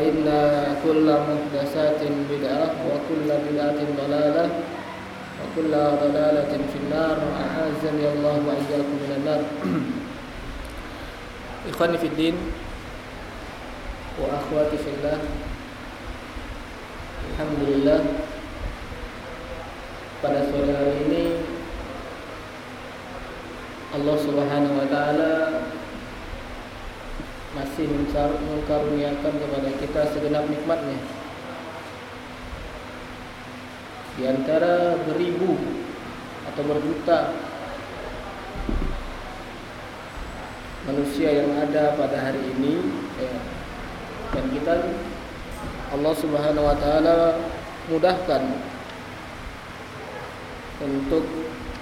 فإن كل محدثات بدعة وكل بدعة ضلالة وكل ضلالة في النار أعاذني الله وإياكم من النار Ikhwani fiddin wa akhwati fillah. Alhamdulillah pada sore hari ini Allah Subhanahu wa taala masih mengkaruniakan kepada kita segenap nikmatnya. Di antara beribu atau berjuta manusia yang ada pada hari ini ya. dan kita Allah Subhanahu wa taala mudahkan untuk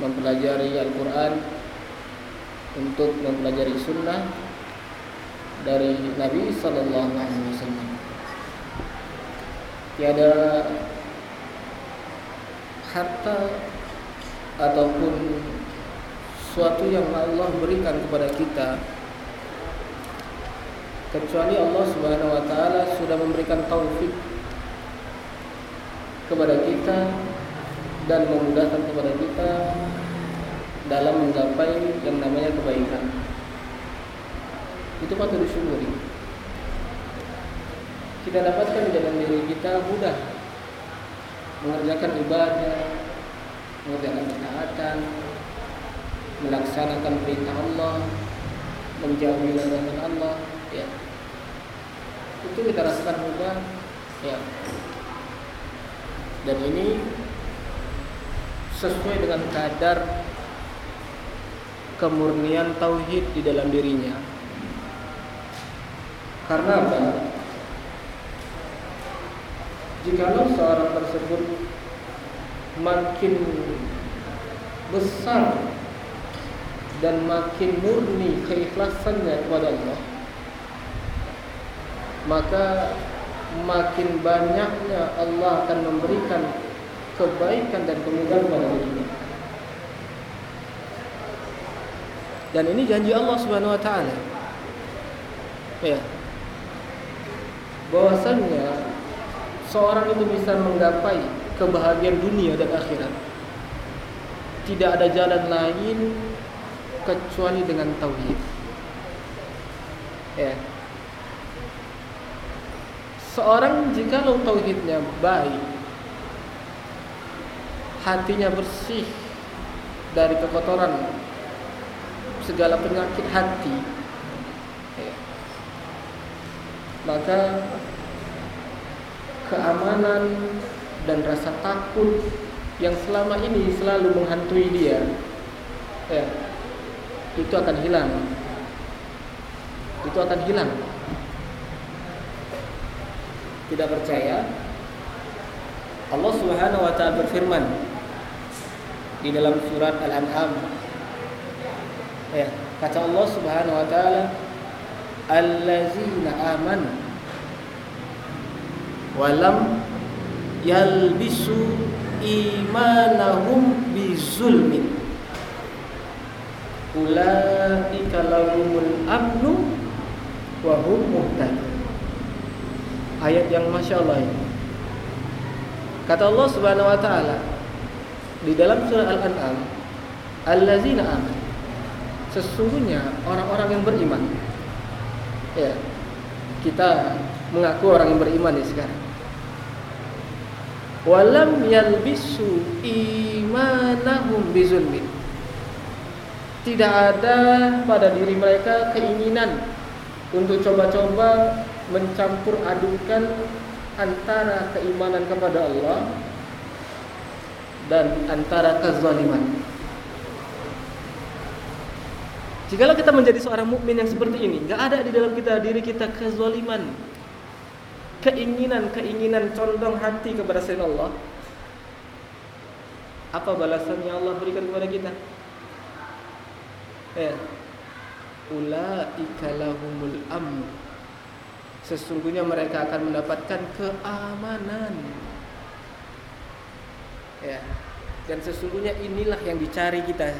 mempelajari Al-Qur'an untuk mempelajari sunnah dari Nabi sallallahu alaihi wasallam. Tiada harta ataupun suatu yang Allah berikan kepada kita kecuali Allah Subhanahu wa taala sudah memberikan taufik kepada kita dan memudahkan kepada kita dalam menggapai yang namanya kebaikan. Itu patut disyukuri. Kita dapatkan di dalam diri kita mudah mengerjakan ibadah, mengerjakan ketaatan, melaksanakan perintah Allah, menjauhi larangan Allah, ya. Itu kita rasakan mudah, ya. Dan ini sesuai dengan kadar kemurnian tauhid di dalam dirinya. Karena apa? Jikalau seorang tersebut makin besar dan makin murni keikhlasannya kepada Allah maka makin banyaknya Allah akan memberikan kebaikan dan kemudahan kepada dirinya dan ini janji Allah Subhanahu wa taala. Ya bahwasannya seorang itu bisa menggapai kebahagiaan dunia dan akhirat tidak ada jalan lain kecuali dengan tauhid. Ya. Seorang jika lo tauhidnya baik, hatinya bersih dari kekotoran segala penyakit hati, ya. Maka keamanan dan rasa takut yang selama ini selalu menghantui dia, ya, itu akan hilang. Itu akan hilang. Tidak percaya? Allah Subhanahu wa taala berfirman di dalam surat Al-An'am. Ya, kata Allah Subhanahu wa taala, "Allazina amanu wa lam yalbisu imanahum bizulmin ulaika lahumul amnu wa hum muhtadun. Ayat yang masya Allah ini. Kata Allah Subhanahu wa taala di dalam surah Al-An'am, "Allazina amanu." Sesungguhnya orang-orang yang beriman. Ya. Kita mengaku orang yang beriman nih sekarang. Walam yalbisu imanahum bizulmin. Tidak ada pada diri mereka keinginan untuk coba-coba mencampur adukan antara keimanan kepada Allah dan antara kezaliman. Jikalau kita menjadi seorang mukmin yang seperti ini, nggak ada di dalam kita diri kita kezaliman, keinginan-keinginan condong hati kepada selain Allah. Apa balasan yang Allah berikan kepada kita? Ya. Ulaika lahumul amn. Sesungguhnya mereka akan mendapatkan keamanan. Ya. Dan sesungguhnya inilah yang dicari kita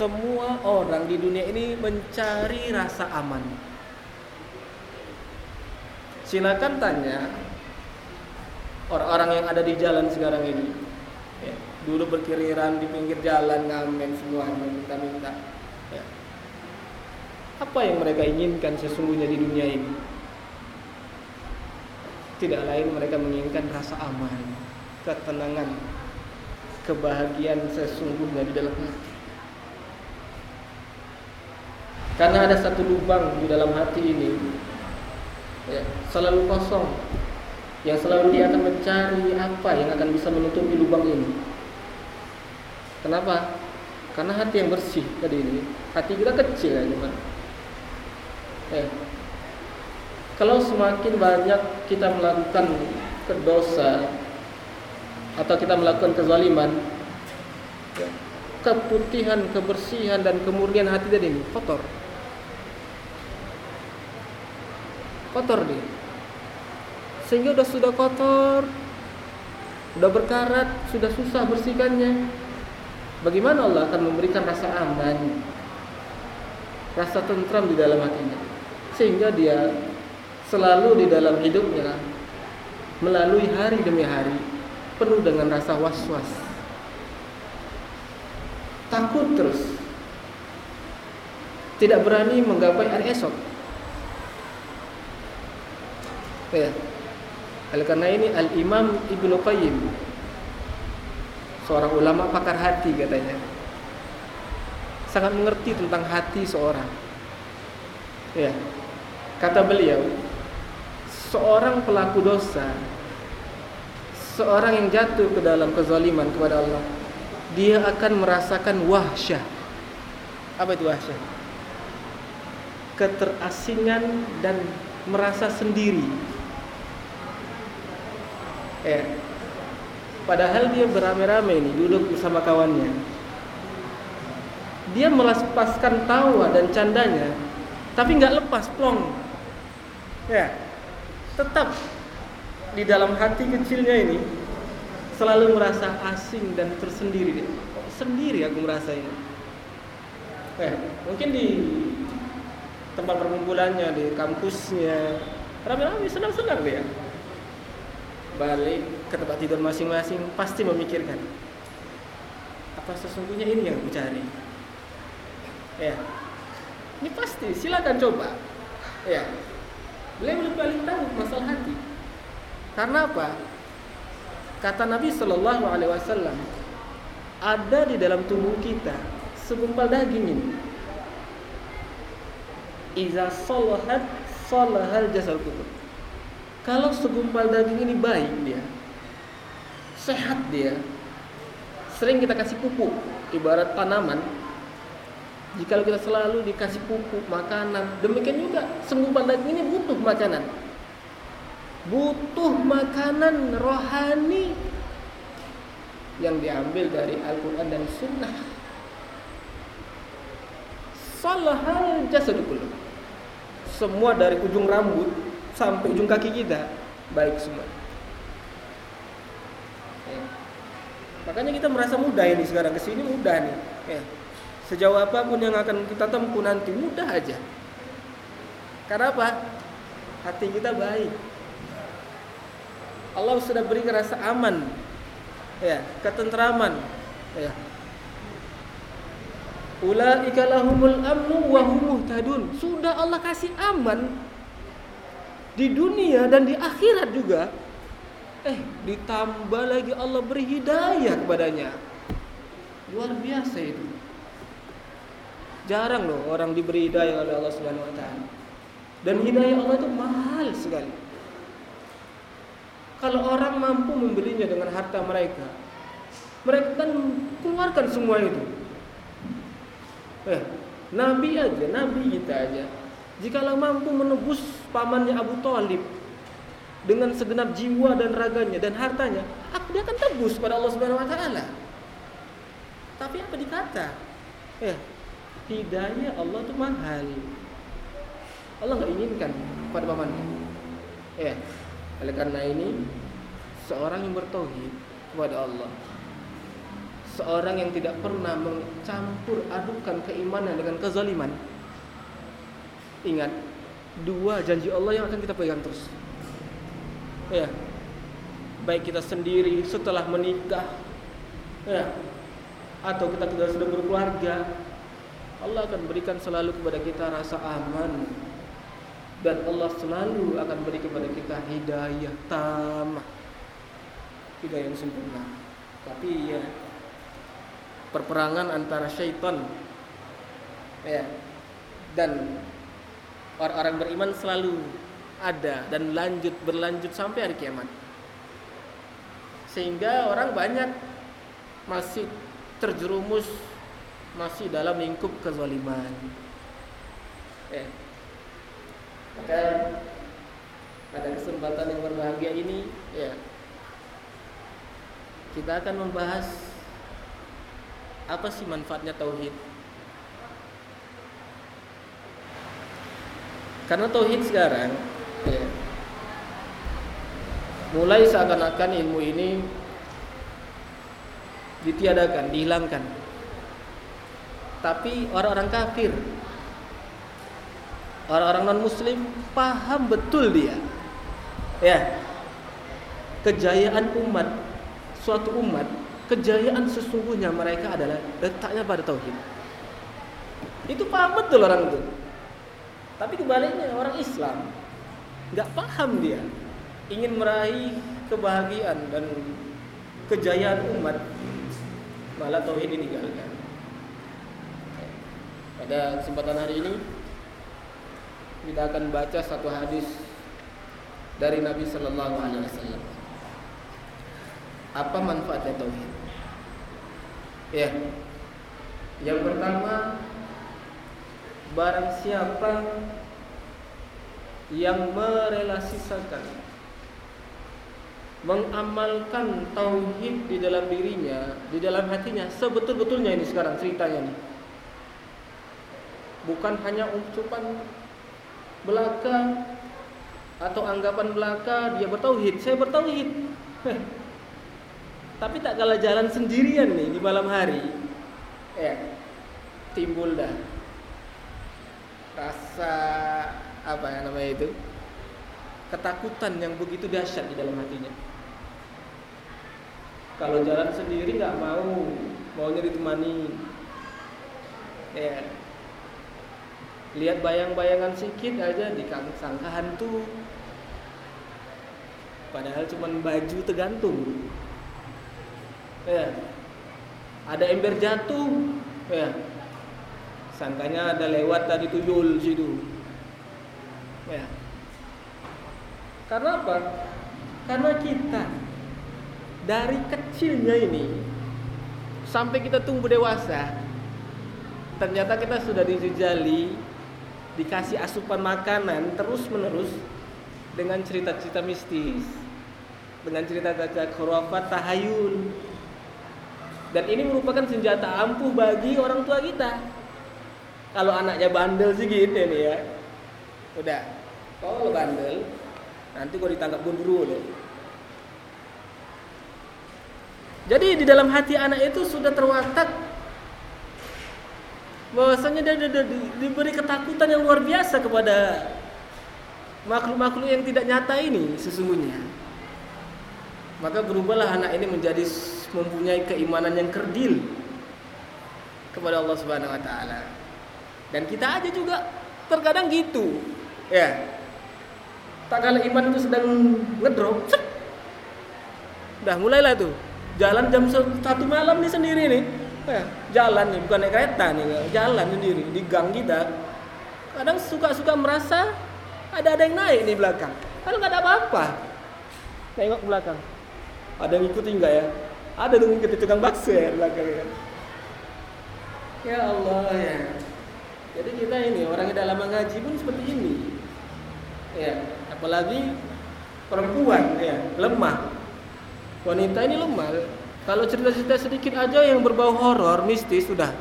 semua orang di dunia ini mencari rasa aman. Silakan tanya orang-orang yang ada di jalan sekarang ini. Ya, dulu berkiriran di pinggir jalan ngamen semua minta-minta. Ya. Apa yang mereka inginkan sesungguhnya di dunia ini? Tidak lain mereka menginginkan rasa aman, ketenangan, kebahagiaan sesungguhnya di dalam hati. Karena ada satu lubang di dalam hati ini ya, Selalu kosong Yang selalu dia akan mencari apa yang akan bisa menutupi lubang ini Kenapa? Karena hati yang bersih tadi ini Hati kita kecil ya cuman ya. Kalau semakin banyak kita melakukan kedosa Atau kita melakukan kezaliman ya, Keputihan, kebersihan dan kemurnian hati tadi ini kotor kotor dia. Sehingga sudah sudah kotor sudah berkarat sudah susah bersihkannya. Bagaimana Allah akan memberikan rasa aman rasa tentram di dalam hatinya? Sehingga dia selalu di dalam hidupnya melalui hari demi hari penuh dengan rasa was-was. Takut terus. Tidak berani menggapai hari esok Ya. Oleh karena ini Al Imam Ibnu Qayyim seorang ulama pakar hati katanya sangat mengerti tentang hati seorang. Ya. Kata beliau, seorang pelaku dosa, seorang yang jatuh ke dalam kezaliman kepada Allah, dia akan merasakan wahsyah. Apa itu wahsyah? Keterasingan dan merasa sendiri Ya. Padahal dia beramai-ramai ini duduk bersama kawannya. Dia melepaskan tawa dan candanya, tapi nggak lepas plong. Ya, tetap di dalam hati kecilnya ini selalu merasa asing dan tersendiri. Sendiri aku merasa ini. Eh, mungkin di tempat perkumpulannya, di kampusnya, ramai-ramai senang-senang dia balik ke tempat tidur masing-masing pasti memikirkan apa sesungguhnya ini yang aku cari? Ya. Ini pasti silakan coba. Ya. Beliau lebih paling tahu masalah hati. Karena apa? Kata Nabi Shallallahu Alaihi Wasallam ada di dalam tubuh kita segumpal daging ini. Iza salahat salahal jasal kubur kalau segumpal daging ini baik dia, sehat dia, sering kita kasih pupuk, ibarat tanaman. Jika kita selalu dikasih pupuk, makanan, demikian juga segumpal daging ini butuh makanan. Butuh makanan rohani yang diambil dari Al-Quran dan Sunnah. Salahal jasadukul. Semua dari ujung rambut sampai ujung kaki kita baik semua. Ya. Makanya kita merasa mudah ini sekarang ke sini mudah nih. Ya. Sejauh apa pun yang akan kita tempuh nanti mudah aja. Karena apa? Hati kita baik. Allah sudah beri rasa aman, ya, ketentraman, ya. Ulaika lahumul amnu wa hum. Sudah Allah kasih aman di dunia dan di akhirat juga. Eh, ditambah lagi Allah beri hidayah kepadanya. Luar biasa itu. Jarang loh orang diberi hidayah oleh Allah Subhanahu wa taala. Dan hidayah Allah itu mahal sekali. Kalau orang mampu membelinya dengan harta mereka, mereka kan keluarkan semua itu. Eh, Nabi aja, Nabi kita aja. Jikalau mampu menebus pamannya Abu Talib dengan segenap jiwa dan raganya dan hartanya, dia akan tebus pada Allah Subhanahu Wa Taala. Tapi apa dikata? Eh, hidayah Allah itu mahal. Allah nggak inginkan pada pamannya. Ya, oleh karena ini seorang yang bertauhid kepada Allah, seorang yang tidak pernah mencampur adukan keimanan dengan kezaliman. Ingat, dua janji Allah yang akan kita pegang terus. Ya. Baik kita sendiri setelah menikah, ya, atau kita sudah berkeluarga, Allah akan berikan selalu kepada kita rasa aman dan Allah selalu akan beri kepada kita hidayah tamah hidayah yang sempurna tapi ya perperangan antara syaitan ya dan orang-orang beriman selalu ada dan lanjut berlanjut sampai hari kiamat sehingga orang banyak masih terjerumus masih dalam lingkup kezaliman ya maka pada kesempatan yang berbahagia ini ya kita akan membahas apa sih manfaatnya tauhid. Karena tauhid sekarang ya, mulai seakan-akan ilmu ini ditiadakan, dihilangkan. Tapi orang-orang kafir orang-orang non muslim paham betul dia. Ya kejayaan umat suatu umat kejayaan sesungguhnya mereka adalah letaknya pada tauhid. Itu paham betul orang itu tapi kebaliknya orang Islam nggak paham dia ingin meraih kebahagiaan dan kejayaan umat malah tauhid ditinggalkan pada kesempatan hari ini kita akan baca satu hadis dari Nabi Sallallahu Alaihi Wasallam. Apa manfaatnya tauhid? Ya, yang pertama, barang siapa yang merelasikan mengamalkan tauhid di dalam dirinya, di dalam hatinya, sebetul-betulnya ini sekarang ceritanya nih. Bukan hanya ucapan belaka atau anggapan belaka dia bertauhid, saya bertauhid. Tapi tak kalah jalan sendirian nih di malam hari. Ya, timbul dah rasa apa ya namanya itu? Ketakutan yang begitu dahsyat di dalam hatinya. Kalau jalan sendiri nggak mau, maunya ditemani. Ya, lihat bayang-bayangan sedikit aja disangka hantu padahal cuma baju tergantung ya ada ember jatuh ya sangkanya ada lewat tadi tuyul situ. Ya. Karena apa? Karena kita dari kecilnya ini sampai kita tumbuh dewasa ternyata kita sudah dijejali dikasih asupan makanan terus menerus dengan cerita-cerita mistis dengan cerita-cerita khurafat tahayul dan ini merupakan senjata ampuh bagi orang tua kita kalau anaknya bandel sih gitu nih ya udah kalau bandel nanti gua ditangkap gundurwo deh jadi di dalam hati anak itu sudah terwatak bahwasanya dia, dia, dia diberi ketakutan yang luar biasa kepada makhluk-makhluk yang tidak nyata ini sesungguhnya. Maka berubahlah anak ini menjadi mempunyai keimanan yang kerdil kepada Allah Subhanahu wa taala. Dan kita aja juga terkadang gitu. Ya. Tak kala iman itu sedang ngedrop, Udah mulailah tuh. Jalan jam satu malam nih sendiri nih. Ya, jalan nih bukan naik kereta nih, jalan sendiri di gang kita. Kadang suka-suka merasa ada ada yang naik di belakang. Kalau nggak ada apa-apa. Tengok belakang. Ada yang ikutin nggak ya? Ada tuh ngikutin tukang bakso ya belakang ya. Ya Allah ya. Jadi kita ini orang yang dalam mengaji pun seperti ini. Ya, apalagi perempuan ya, lemah. Wanita ini lemah. Kalau cerita-cerita sedikit aja yang berbau horor, mistis sudah.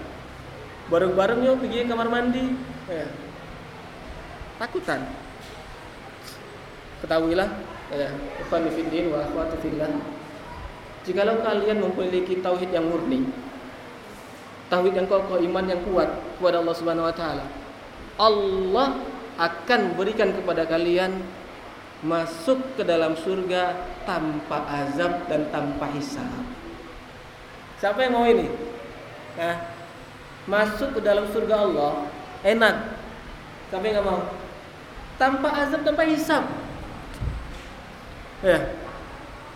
Bareng-bareng yuk pergi kamar mandi. Ya. Takutan. Ketahuilah ya, ikhwan fillah wa akhwati fillah. Jikalau kalian memiliki tauhid yang murni, tauhid yang kokoh, iman yang kuat kepada Allah Subhanahu wa taala, Allah akan berikan kepada kalian masuk ke dalam surga tanpa azab dan tanpa hisab. Siapa yang mau ini? Nah, masuk ke dalam surga Allah enak. Siapa yang nggak mau? Tanpa azab, tanpa hisab. Ya.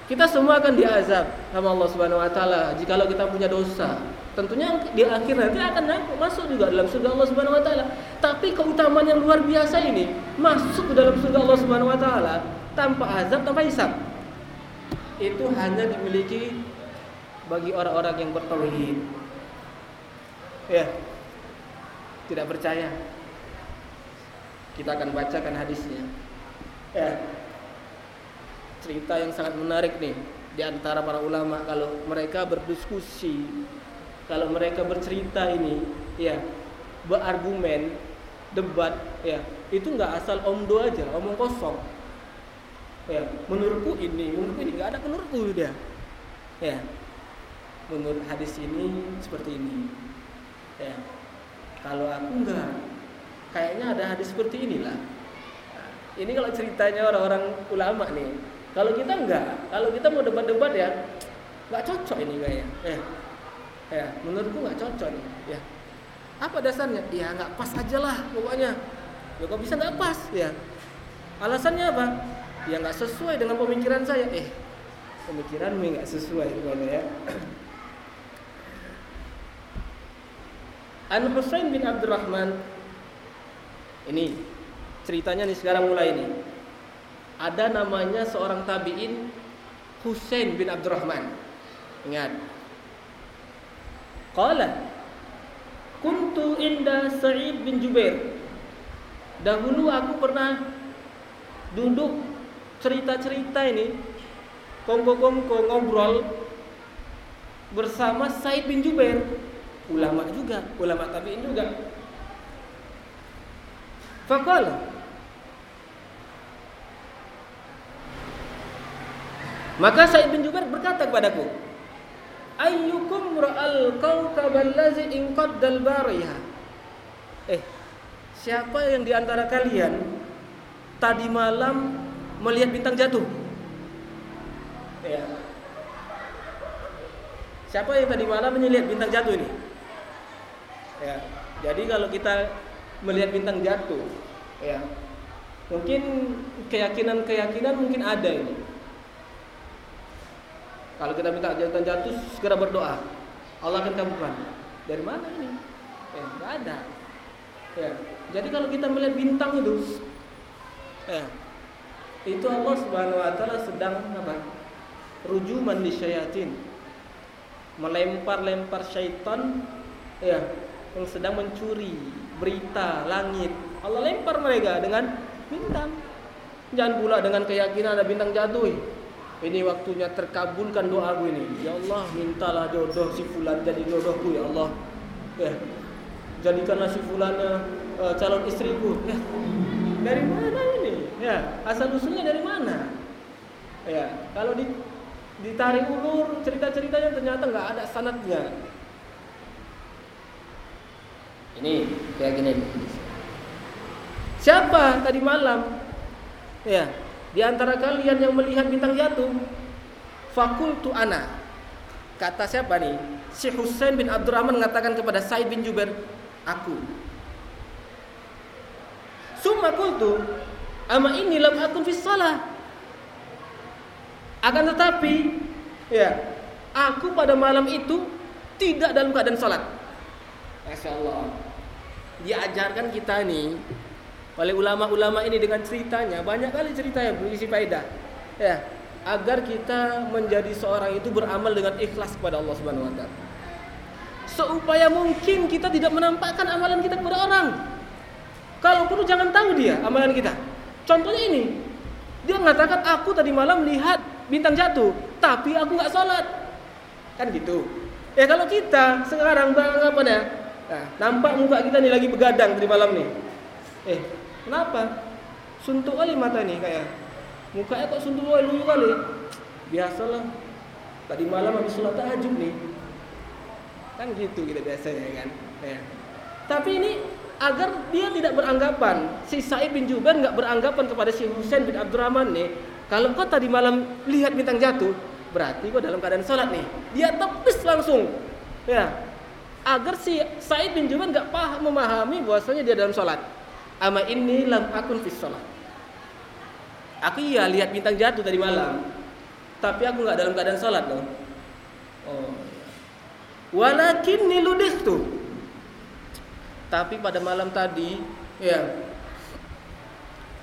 Kita semua akan diazab sama Allah Subhanahu wa taala jikalau kita punya dosa. Tentunya di akhir nanti akan masuk juga dalam surga Allah Subhanahu wa taala. Tapi keutamaan yang luar biasa ini masuk ke dalam surga Allah Subhanahu wa taala tanpa azab, tanpa hisab. Itu hanya dimiliki bagi orang-orang yang bertauhid. Ya. Tidak percaya. Kita akan bacakan hadisnya. Ya cerita yang sangat menarik nih di antara para ulama kalau mereka berdiskusi, kalau mereka bercerita ini, ya berargumen, debat, ya itu nggak asal omdo aja, omong kosong. Ya, menurutku ini, menurutku ini nggak ada menurutku dia. Ya, menurut hadis ini seperti ini. Ya, kalau aku nggak, kayaknya ada hadis seperti inilah. Ini kalau ceritanya orang-orang ulama nih, kalau kita enggak, kalau kita mau debat-debat ya nggak cocok ini kayaknya. Ya, ya menurutku nggak cocok. Ya, apa dasarnya? Ya nggak pas aja lah pokoknya. Ya kok bisa nggak pas? Ya, alasannya apa? Ya nggak sesuai dengan pemikiran saya. Eh, pemikiranmu nggak sesuai gimana ya? An Husain bin Abdurrahman ini ceritanya nih sekarang mulai nih ada namanya seorang tabi'in Husain bin Abdurrahman. Ingat. Qala Kuntu inda Sa'id bin Jubair. Dahulu aku pernah duduk cerita-cerita ini kongko-kongko ngobrol bersama Said bin Jubair, ulama juga, ulama tabi'in juga. Faqala Maka Said bin Jubair berkata kepadaku, Ayyukum ra'al kawkab allazi inqaddal bariha. Eh, siapa yang di antara kalian tadi malam melihat bintang jatuh? Ya. Siapa yang tadi malam melihat bintang jatuh ini? Ya. Jadi kalau kita melihat bintang jatuh, ya. Mungkin keyakinan-keyakinan mungkin ada ini. Kalau kita minta jantan jatuh, segera berdoa. Allah akan kabulkan. Dari mana ini? Eh, nggak ada. Ya. Jadi kalau kita melihat bintang itu, ya, itu Allah Subhanahu Wa Taala sedang apa? Rujuman di syaitan, melempar-lempar syaitan, ya, yang sedang mencuri berita langit. Allah lempar mereka dengan bintang. Jangan pula dengan keyakinan ada bintang jatuh. Ini waktunya terkabulkan doaku ini. Ya Allah, mintalah jodoh si fulan jadi jodohku ya Allah. Ya. Jadikanlah si fulan uh, calon istriku. Ya. Dari mana ini? Ya, asal usulnya dari mana? Ya, kalau di ditarik ulur cerita-ceritanya ternyata nggak ada sanatnya. Ini kayak gini. Siapa tadi malam Ya, di antara kalian yang melihat bintang jatuh, fakultu ana. Kata siapa nih? Syekh Husain bin Abdurrahman mengatakan kepada Said bin Jubair, aku. Summa kultu, ama ini lam akun fis salah. Akan tetapi, ya, aku pada malam itu tidak dalam keadaan salat. Masya Allah. Diajarkan kita nih oleh ulama-ulama ini dengan ceritanya banyak kali cerita yang berisi faedah. Ya, agar kita menjadi seorang itu beramal dengan ikhlas kepada Allah Subhanahu wa taala. Seupaya mungkin kita tidak menampakkan amalan kita kepada orang. Kalau perlu jangan tahu dia amalan kita. Contohnya ini. Dia mengatakan aku tadi malam lihat bintang jatuh, tapi aku nggak sholat. Kan gitu. Ya kalau kita sekarang beranggapan ya, nah, nampak muka kita nih lagi begadang tadi malam nih. Eh, kenapa? Suntuk kali mata nih kayak Mukanya kok suntuk luyu kali. Biasalah. Tadi malam habis sholat tahajud nih. Kan gitu kita biasanya kan. Ya. Tapi ini agar dia tidak beranggapan si Sa'id bin Jubair nggak beranggapan kepada si Husain bin Abdurrahman nih kalau kau tadi malam lihat bintang jatuh berarti kau dalam keadaan sholat nih dia tepis langsung ya agar si Sa'id bin Jubair nggak paham memahami bahwasanya dia dalam sholat ama ini lam akun fis sholat Aku iya lihat bintang jatuh tadi malam. Tapi aku nggak dalam keadaan sholat loh. Oh. Walakin niludih tuh. Tapi pada malam tadi, ya,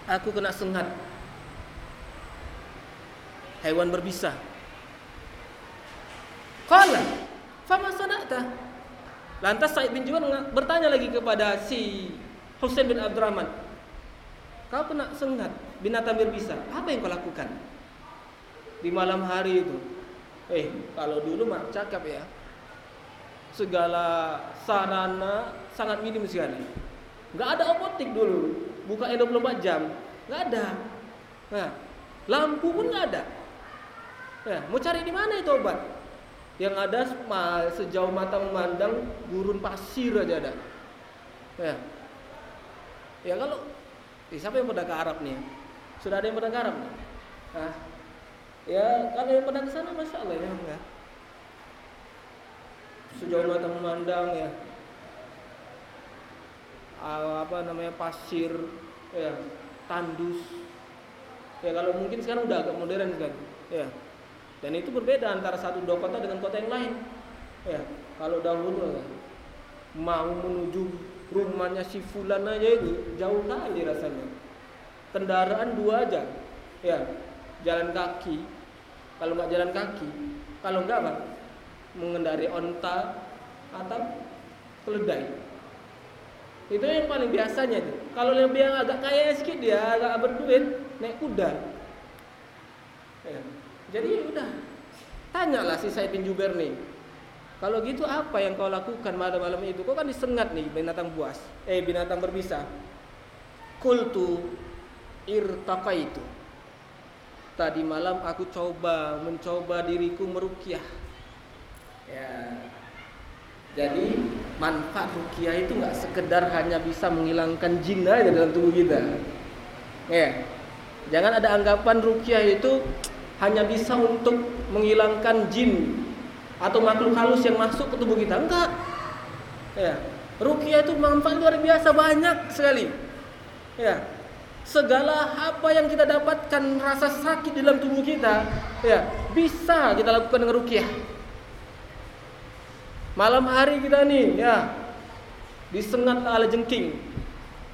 aku kena sengat. Hewan berbisa. Kala, fama sadaqta? Lantas Said bin Jubair bertanya lagi kepada si Husain bin Abdurrahman, kau kena sengat binatang berbisa. Apa yang kau lakukan? Di malam hari itu. Eh kalau dulu mah cakap ya. Segala sarana sangat minim sekali. Nggak ada apotek dulu. Buka 24 jam. Nggak ada. Nah lampu pun nggak ada. Nah, mau cari di mana itu obat? Yang ada sejauh mata memandang gurun pasir aja ada. Ya ya kalau Eh, siapa yang pernah ke Arab nih? Sudah ada yang pernah ke Arab? Nih? Nah, ya kalau yang pernah ke sana, masya Allah ya enggak. Sejauh mata memandang ya, apa namanya pasir, ya tandus. Ya kalau mungkin sekarang udah agak modern kan, ya. Dan itu berbeda antara satu dua kota dengan kota yang lain. Ya, kalau dahulu ya, mau menuju rumahnya si fulan aja itu jauh kali rasanya. Kendaraan dua aja. Ya jalan kaki. Kalau nggak jalan kaki kalau nggak apa? Mengendari onta atau keledai. Itu yang paling biasanya itu. Kalau lebih yang agak kaya sedikit dia agak berduit naik kuda. Ya. jadi udah. Tanyalah si Said bin Jubair nih kalau gitu apa yang kau lakukan malam-malam itu? Kau kan disengat nih binatang buas, eh binatang berbisa. Kultu irtaka itu. Tadi malam aku coba mencoba diriku merukyah. Ya. Jadi manfaat rukyah itu nggak sekedar hanya bisa menghilangkan jin aja dalam tubuh kita. Ya. Jangan ada anggapan rukyah itu hanya bisa untuk menghilangkan jin atau makhluk halus yang masuk ke tubuh kita? Enggak. Ya. Rukyah itu manfaat luar biasa banyak sekali. Ya. Segala apa yang kita dapatkan rasa sakit dalam tubuh kita ya bisa kita lakukan dengan rukyah malam hari kita nih ya disengat ala jengking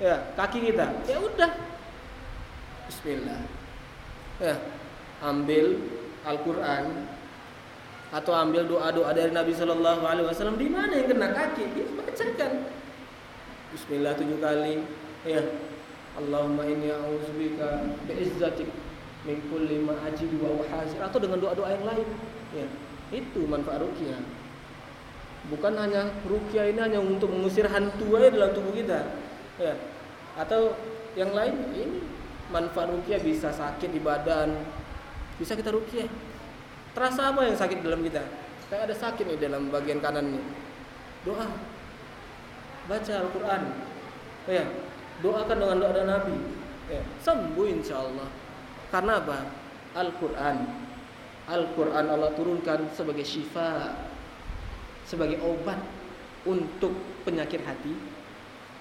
ya kaki kita. Ya udah. Bismillah. Ya. Ambil Al-Quran atau ambil doa-doa dari Nabi Shallallahu Alaihi Wasallam di mana yang kena kaki? Dia bacakan. Bismillah tujuh kali. Ya Allahumma inni a'udzubika bi'izzatik min kulli ma ajidu wa uhasir atau dengan doa-doa yang lain. Ya itu manfaat rukyah bukan hanya rukyah ini hanya untuk mengusir hantu aja dalam tubuh kita. Ya atau yang lain ini manfaat rukyah bisa sakit di badan. Bisa kita rukyah Terasa apa yang sakit dalam kita? Kayak ada sakit nih dalam bagian kanan nih. Doa. Baca Al-Qur'an. Ya. Doakan dengan doa Nabi. Ya, sembuh insya Allah. Karena apa? Al-Quran. Al-Quran Allah turunkan sebagai syifa, sebagai obat untuk penyakit hati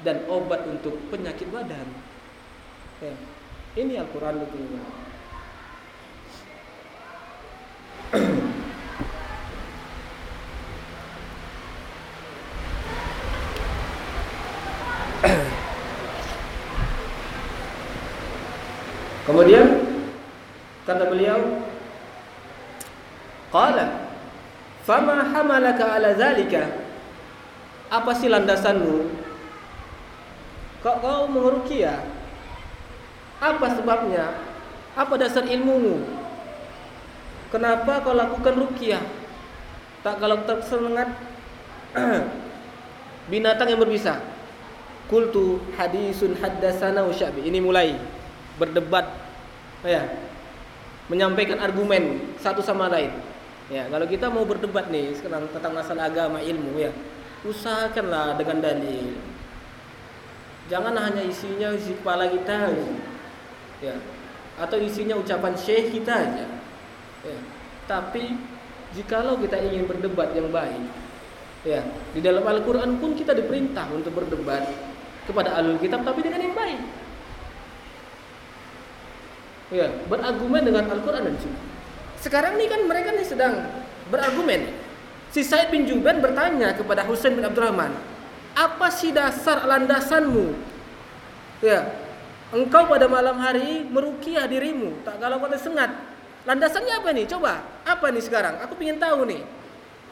dan obat untuk penyakit badan. Ya. Ini Al-Quran betul. Kemudian kata beliau, qala fama hamalaka ala zalika? Apa sih landasanmu? Kok kau mengurukia? Apa sebabnya? Apa dasar ilmumu? Kenapa kau lakukan rukiah? Tak kalau tersengat binatang yang berbisa. Kultu hadisun haddasana usyabi. Ini mulai berdebat ya menyampaikan argumen satu sama lain ya kalau kita mau berdebat nih sekarang tentang masalah agama ilmu ya usahakanlah dengan dalil jangan hanya isinya isi kepala kita ya atau isinya ucapan syekh kita aja ya tapi jikalau kita ingin berdebat yang baik ya di dalam Al-Qur'an pun kita diperintah untuk berdebat kepada alul kitab tapi dengan yang baik ya berargumen dengan Al-Quran dan Sunnah. Sekarang ini kan mereka nih sedang berargumen. Si Said bin Jubair bertanya kepada Husain bin Abdurrahman, apa sih dasar landasanmu? Ya, engkau pada malam hari merukiah dirimu, tak kalau kau sengat. Landasannya apa nih? Coba, apa nih sekarang? Aku ingin tahu nih.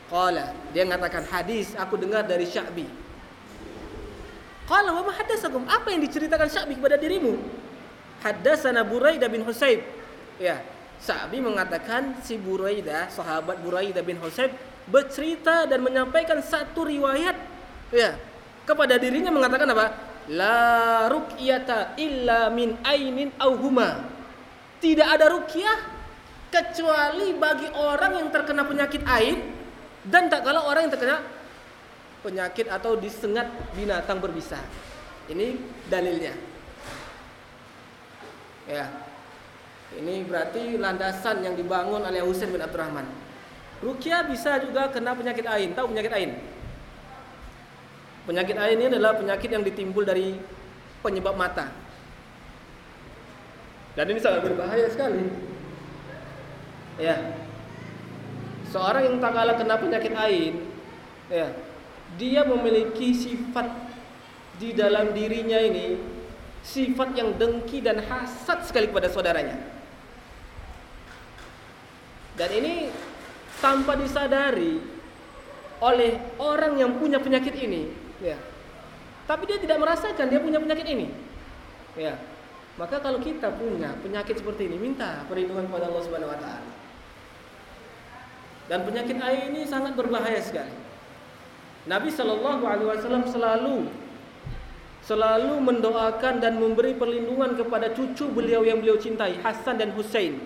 Qala, dia mengatakan hadis aku dengar dari Sya'bi. Qala wa ma hadasakum? Apa yang diceritakan Sya'bi kepada dirimu? Haddatsana Buraidah bin Husayb. Ya, Sa'bi mengatakan si Buraidah, sahabat Buraidah bin Husayb bercerita dan menyampaikan satu riwayat ya kepada dirinya mengatakan apa? La ruqyata illa min ainin au huma. Tidak ada ruqyah kecuali bagi orang yang terkena penyakit ain dan tak kalau orang yang terkena penyakit atau disengat binatang berbisa. Ini dalilnya. Ya. Ini berarti landasan yang dibangun oleh Husain bin Abdurrahman. Rukia bisa juga kena penyakit ain. Tahu penyakit ain? Penyakit ain ini adalah penyakit yang ditimbul dari penyebab mata. Dan ini sangat berbahaya sekali. Ya. Seorang yang tak kalah kena penyakit ain, ya, dia memiliki sifat di dalam dirinya ini sifat yang dengki dan hasad sekali kepada saudaranya. Dan ini tanpa disadari oleh orang yang punya penyakit ini, ya. Tapi dia tidak merasakan dia punya penyakit ini. Ya. Maka kalau kita punya penyakit seperti ini, minta perlindungan kepada Allah Subhanahu wa taala. Dan penyakit air ini sangat berbahaya sekali. Nabi Shallallahu alaihi wasallam selalu selalu mendoakan dan memberi perlindungan kepada cucu beliau yang beliau cintai Hasan dan Hussein.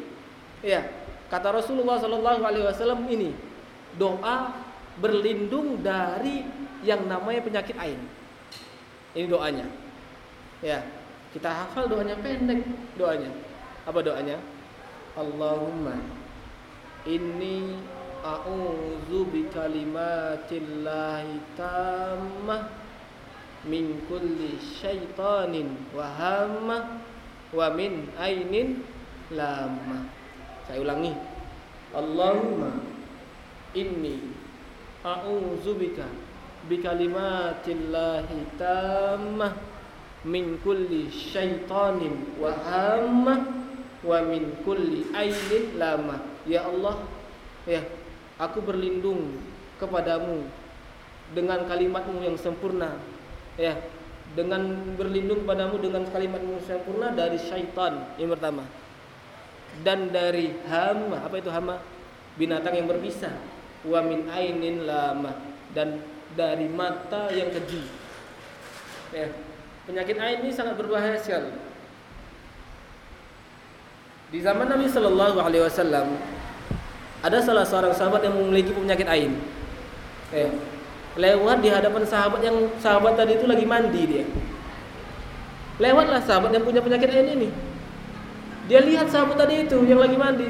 Ya, kata Rasulullah Shallallahu Alaihi Wasallam ini doa berlindung dari yang namanya penyakit ain. Ini doanya. Ya, kita hafal doanya pendek doanya. Apa doanya? Allahumma inni a'udzu bikalimatillahi tammah min kulli syaitanin wa hamma wa min ainin lama. Saya ulangi. Allahumma inni a'udzubika bikalimatillahi tammah min kulli syaitanin wa hamma wa min kulli ainin lama. Ya Allah, ya, aku berlindung kepadamu dengan kalimatmu yang sempurna. Ya dengan berlindung padamu dengan kalimat yang sempurna dari syaitan yang pertama. Dan dari hama apa itu hama? Binatang yang berbisa wa min ainin lama. Dan dari mata yang keji. Ya penyakit ain ini sangat berbahaya sekali. Di zaman Nabi Shallallahu Alaihi Wasallam ada salah seorang sahabat yang memiliki penyakit ain ya lewat di hadapan sahabat yang sahabat tadi itu lagi mandi dia. Lewatlah sahabat yang punya penyakit ain ini. Dia lihat sahabat tadi itu yang lagi mandi.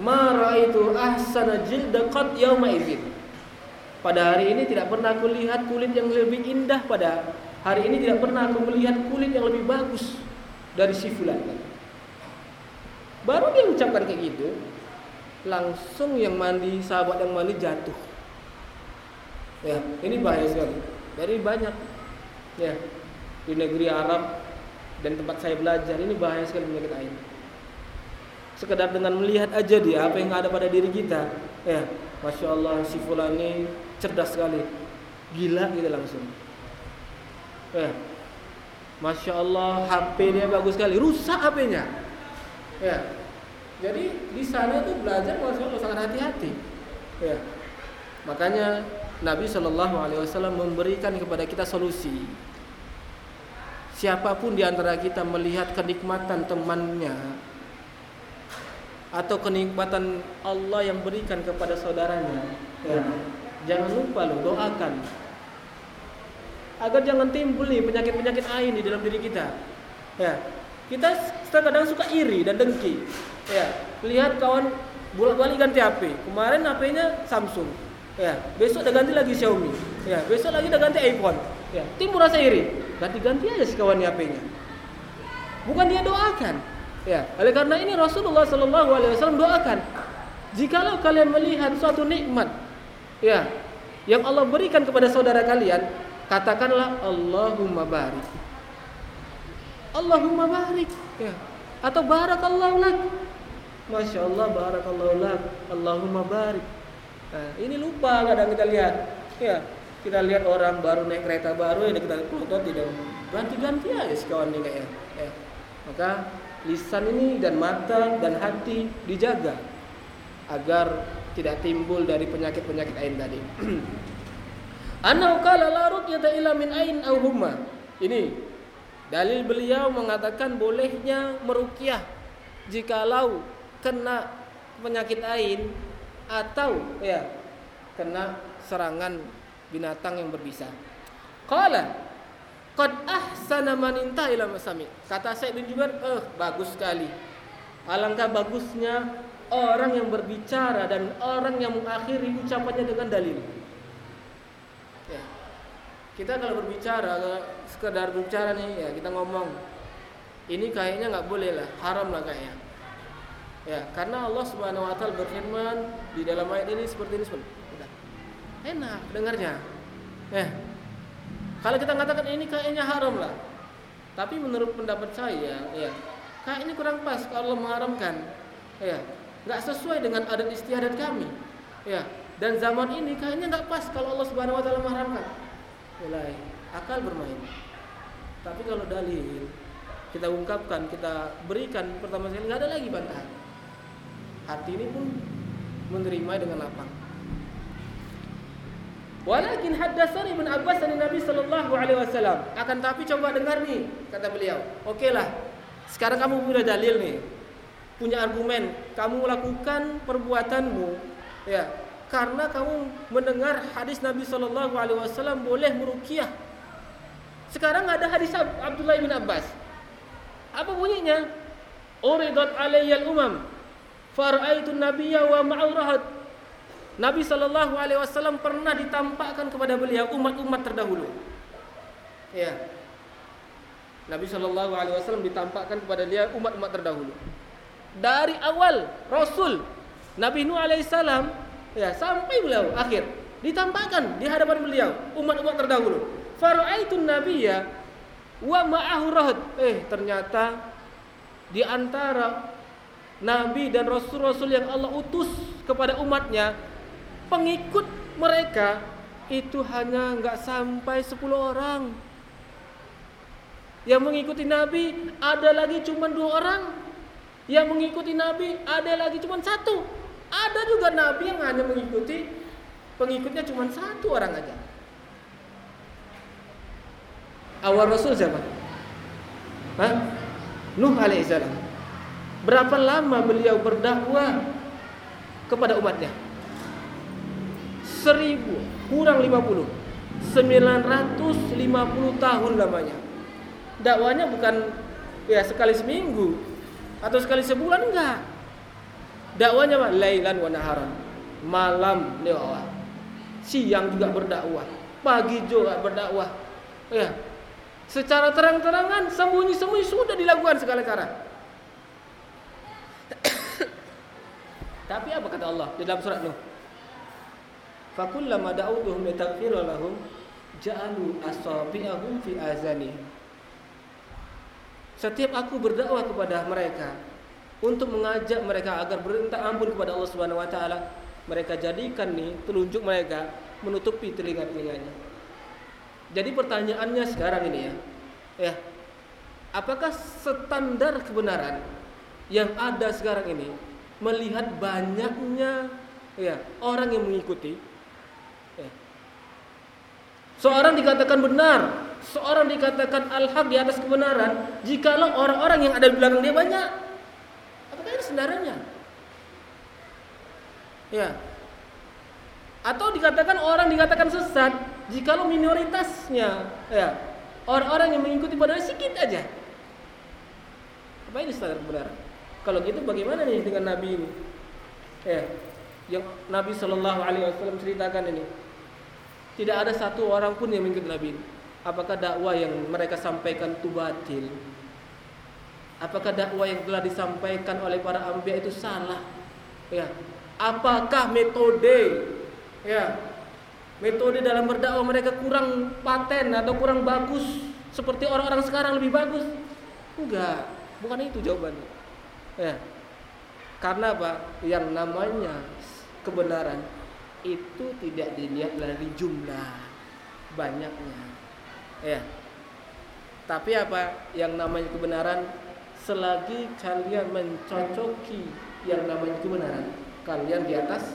Mara itu ahsana jilda qad yauma idzin. Pada hari ini tidak pernah aku lihat kulit yang lebih indah pada hari ini tidak pernah aku melihat kulit yang lebih bagus dari si fulan. Baru dia ucapkan kayak gitu, langsung yang mandi sahabat yang mandi jatuh. Ya, ini bahaya sekali. Dari banyak ya di negeri Arab dan tempat saya belajar ini bahaya sekali penyakit air. Sekedar dengan melihat aja dia apa yang ada pada diri kita, ya, masya Allah si fulan ini cerdas sekali, gila gitu langsung. Ya, masya Allah HP dia bagus sekali, rusak HP-nya. Ya, jadi di sana tuh belajar masya Allah sangat hati-hati. Ya, makanya Nabi Shallallahu Alaihi Wasallam memberikan kepada kita solusi. Siapa pun di antara kita melihat kenikmatan temannya atau kenikmatan Allah yang berikan kepada saudaranya, ya, jangan lupa loh doakan agar jangan timbul nih penyakit-penyakit ain di dalam diri kita. Ya, kita kadang suka iri dan dengki. Ya, lihat kawan bolak-balik ganti HP. Kemarin HP-nya Samsung. Ya, besok udah ganti lagi Xiaomi. Ya, besok lagi udah ganti iPhone. Ya, timbul rasa iri. Ganti-ganti aja si kawan HP-nya. Bukan dia doakan. Ya, oleh karena ini Rasulullah Shallallahu Alaihi Wasallam doakan. Jikalau kalian melihat suatu nikmat, ya, yang Allah berikan kepada saudara kalian, katakanlah Allahumma barik. Allahumma barik. Ya. Atau barakallahu lak. Masya Allah barakallahu lak. Allahumma barik. Nah, ini lupa kadang kita lihat. Ya, kita lihat orang baru naik kereta baru ya kita pelotot tidak ganti-ganti aja sekawan ini kayaknya. Ya. Maka lisan ini dan mata dan hati dijaga agar tidak timbul dari penyakit-penyakit ain tadi. Anau kala la ruqyata illa min ain humma. Ini dalil beliau mengatakan bolehnya meruqyah jikalau kena penyakit ain atau ya kena serangan binatang yang berbisa. Qala qad ahsana man ila masami. Kata Syekh bin Jubair, "Eh, bagus sekali. Alangkah bagusnya orang yang berbicara dan orang yang mengakhiri ucapannya dengan dalil." Kita kalau berbicara sekedar berbicara nih ya kita ngomong ini kayaknya nggak boleh lah haram lah kayaknya. Ya karena Allah subhanahu wa taala berfirman di dalam ayat ini seperti ini udah. Enak dengarnya. Ya kalau kita katakan ini kayaknya haram lah tapi menurut pendapat saya ya ini kurang pas kalau Allah mengharamkan. Ya nggak sesuai dengan adat istiadat kami. Ya dan zaman ini kayaknya nggak pas kalau Allah subhanahu wa taala mengharamkan mulai akal bermain. Tapi kalau dalil kita ungkapkan, kita berikan pertama sekali nggak ada lagi bantahan. Hati ini pun menerima dengan lapang. Walakin haddatsani ibn Abbas dari Nabi sallallahu alaihi wasallam. Akan tapi coba dengar nih kata beliau. Oke lah. Sekarang kamu punya dalil nih. Punya argumen, kamu lakukan perbuatanmu ya karena kamu mendengar hadis Nabi Shallallahu Alaihi Wasallam boleh merukiah. Sekarang ada hadis Abdullah bin Abbas. Apa bunyinya? Uridat alayyal umam faraitu nabiyya wa ma'urahat. Nabi Shallallahu Alaihi Wasallam pernah ditampakkan kepada beliau umat-umat terdahulu. Ya. Nabi Shallallahu Alaihi Wasallam ditampakkan kepada dia umat-umat terdahulu. Dari awal Rasul Nabi Nuh alaihissalam Ya, sampai beliau akhir ditampakkan di hadapan beliau umat-umat terdahulu. Faraaitun nabiyya wa ma'ahu. Eh, ternyata di antara nabi dan rasul-rasul yang Allah utus kepada umatnya, pengikut mereka itu hanya nggak sampai 10 orang. Yang mengikuti nabi ada lagi cuma dua orang. Yang mengikuti nabi ada lagi cuma satu. Ada juga nabi yang hanya mengikuti pengikutnya cuma satu orang aja. Awal Rasul siapa? Hah? Nuh alaihissalam. Berapa lama beliau berdakwah kepada umatnya? Seribu kurang lima puluh. 950 tahun lamanya. dakwanya bukan ya sekali seminggu atau sekali sebulan enggak. Dakwanya mah lailan wa naharan. Malam dakwah. Siang juga berdakwah. Pagi juga berdakwah. Ya. Secara terang-terangan, sembunyi-sembunyi sudah dilakukan segala cara. Tapi apa kata Allah di dalam surat Nuh? Fakullama da'utuhum litaghfira lahum ja'alu asabi'ahum fi azanihim. Setiap aku berdakwah kepada mereka untuk mengajak mereka agar berminta ampun kepada Allah Subhanahu wa taala, mereka jadikan nih telunjuk mereka menutupi telinga-telinganya. Jadi pertanyaannya sekarang ini ya. Ya. Apakah standar kebenaran yang ada sekarang ini melihat banyaknya ya orang yang mengikuti ya. Seorang dikatakan benar seorang dikatakan al-haq di atas kebenaran jikalau orang-orang yang ada di belakang dia banyak. Sendarannya? Ya. Atau dikatakan orang dikatakan sesat jikalau minoritasnya ya. Orang-orang yang mengikuti padahal sedikit aja. Apa ini standar kebenaran? Kalau gitu bagaimana nih dengan Nabi ini? Ya. Yang Nabi Shallallahu alaihi wasallam ceritakan ini. Tidak ada satu orang pun yang mengikuti Nabi ini. Apakah dakwah yang mereka sampaikan itu batil? Apakah dakwah yang telah disampaikan oleh para anbiya itu salah? Ya. Apakah metode ya metode dalam berdakwah mereka kurang paten atau kurang bagus seperti orang-orang sekarang lebih bagus? Enggak, bukan itu jawabannya. Ya. Karena apa? Yang namanya kebenaran itu tidak dilihat dari jumlah banyaknya Ya. Tapi apa yang namanya kebenaran selagi kalian mencocoki yang namanya kebenaran, kalian di atas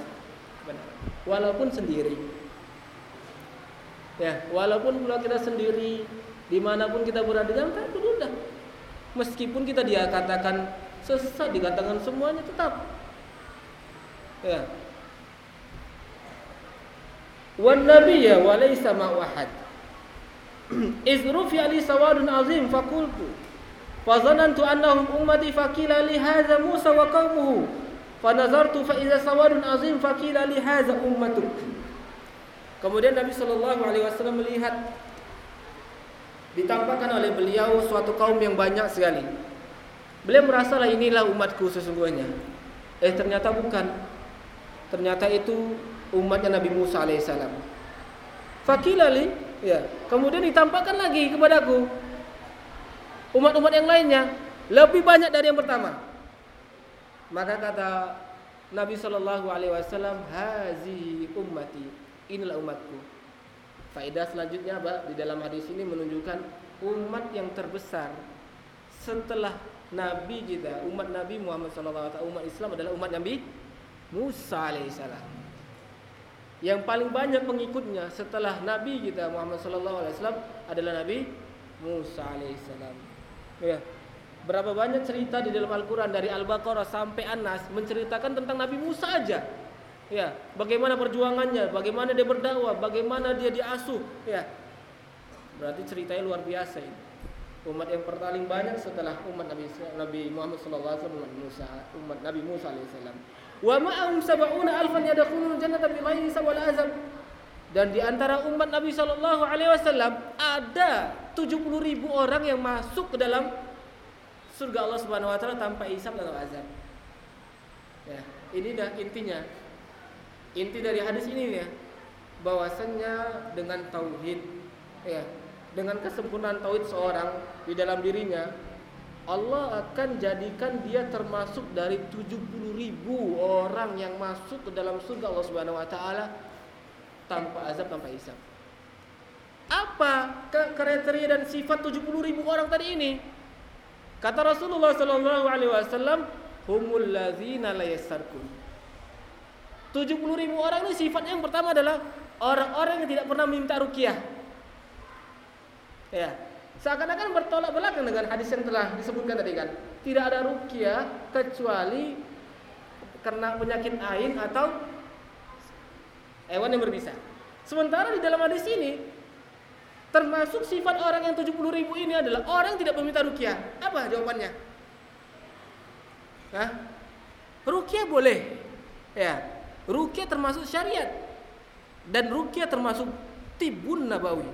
kebenaran. Walaupun sendiri. Ya, walaupun kalau kita sendiri di mana pun kita berada kan itu udah. Meskipun kita dia katakan sesat dikatakan semuanya tetap ya wan nabiyya wa laysa ma'ahad izrufi ali sawadun azim fakultu fazanantu annahum ummati fakila li hadha Musa wa qaumuhu fa idza sawadun azim fakila li hadha ummatuk Kemudian Nabi Shallallahu alaihi wasallam melihat ditampakkan oleh beliau suatu kaum yang banyak sekali. Beliau merasalah inilah umatku sesungguhnya. Eh ternyata bukan. Ternyata itu umatnya Nabi Musa alaihissalam. Fakilali Ya. Kemudian ditampakkan lagi kepadaku umat-umat yang lainnya lebih banyak dari yang pertama. Maka kata Nabi Shallallahu Alaihi Wasallam, Hazi ummati, inilah umatku. Faedah selanjutnya apa? Di dalam hadis ini menunjukkan umat yang terbesar setelah Nabi kita, umat Nabi Muhammad Shallallahu Alaihi Wasallam, umat Islam adalah umat Nabi Musa alaihissalam. Yang paling banyak pengikutnya setelah Nabi kita Muhammad sallallahu alaihi wasallam adalah Nabi Musa alaihissalam. Ya. Berapa banyak cerita di dalam Al-Qur'an dari Al-Baqarah sampai An-Nas menceritakan tentang Nabi Musa aja. Ya, bagaimana perjuangannya, bagaimana dia berdakwah, bagaimana dia diasuh, ya. Berarti ceritanya luar biasa ini. Umat yang paling banyak setelah umat Nabi Nabi Muhammad alaihi wasallam Musa, umat Nabi Musa alaihissalam. Wa ma'ahum sab'una alfan yadkhuluna jannata bighairi sawal azab. Dan di antara umat Nabi sallallahu alaihi wasallam ada 70 ribu orang yang masuk ke dalam surga Allah Subhanahu wa taala tanpa hisab dan azab. Ya, ini dah intinya. Inti dari hadis ini ya, bahwasannya dengan tauhid ya, dengan kesempurnaan tauhid seorang di dalam dirinya Allah akan jadikan dia termasuk dari 70 ribu orang yang masuk ke dalam surga Allah Subhanahu Wa Taala tanpa azab tanpa hisab. Apa kriteria dan sifat 70 ribu orang tadi ini? Kata Rasulullah Sallallahu Alaihi Wasallam, humul ladzina la yasarkun. 70 ribu orang ini sifatnya yang pertama adalah orang-orang yang tidak pernah minta rukiah. Ya, Seakan-akan bertolak belakang dengan hadis yang telah disebutkan tadi kan. Tidak ada rukyah kecuali karena penyakit ain atau hewan yang berbisa. Sementara di dalam hadis ini Termasuk sifat orang yang 70 ribu ini adalah orang yang tidak meminta rukyah. Apa jawabannya? Hah? Rukyah boleh. Ya. Rukyah termasuk syariat. Dan rukyah termasuk tibun nabawi.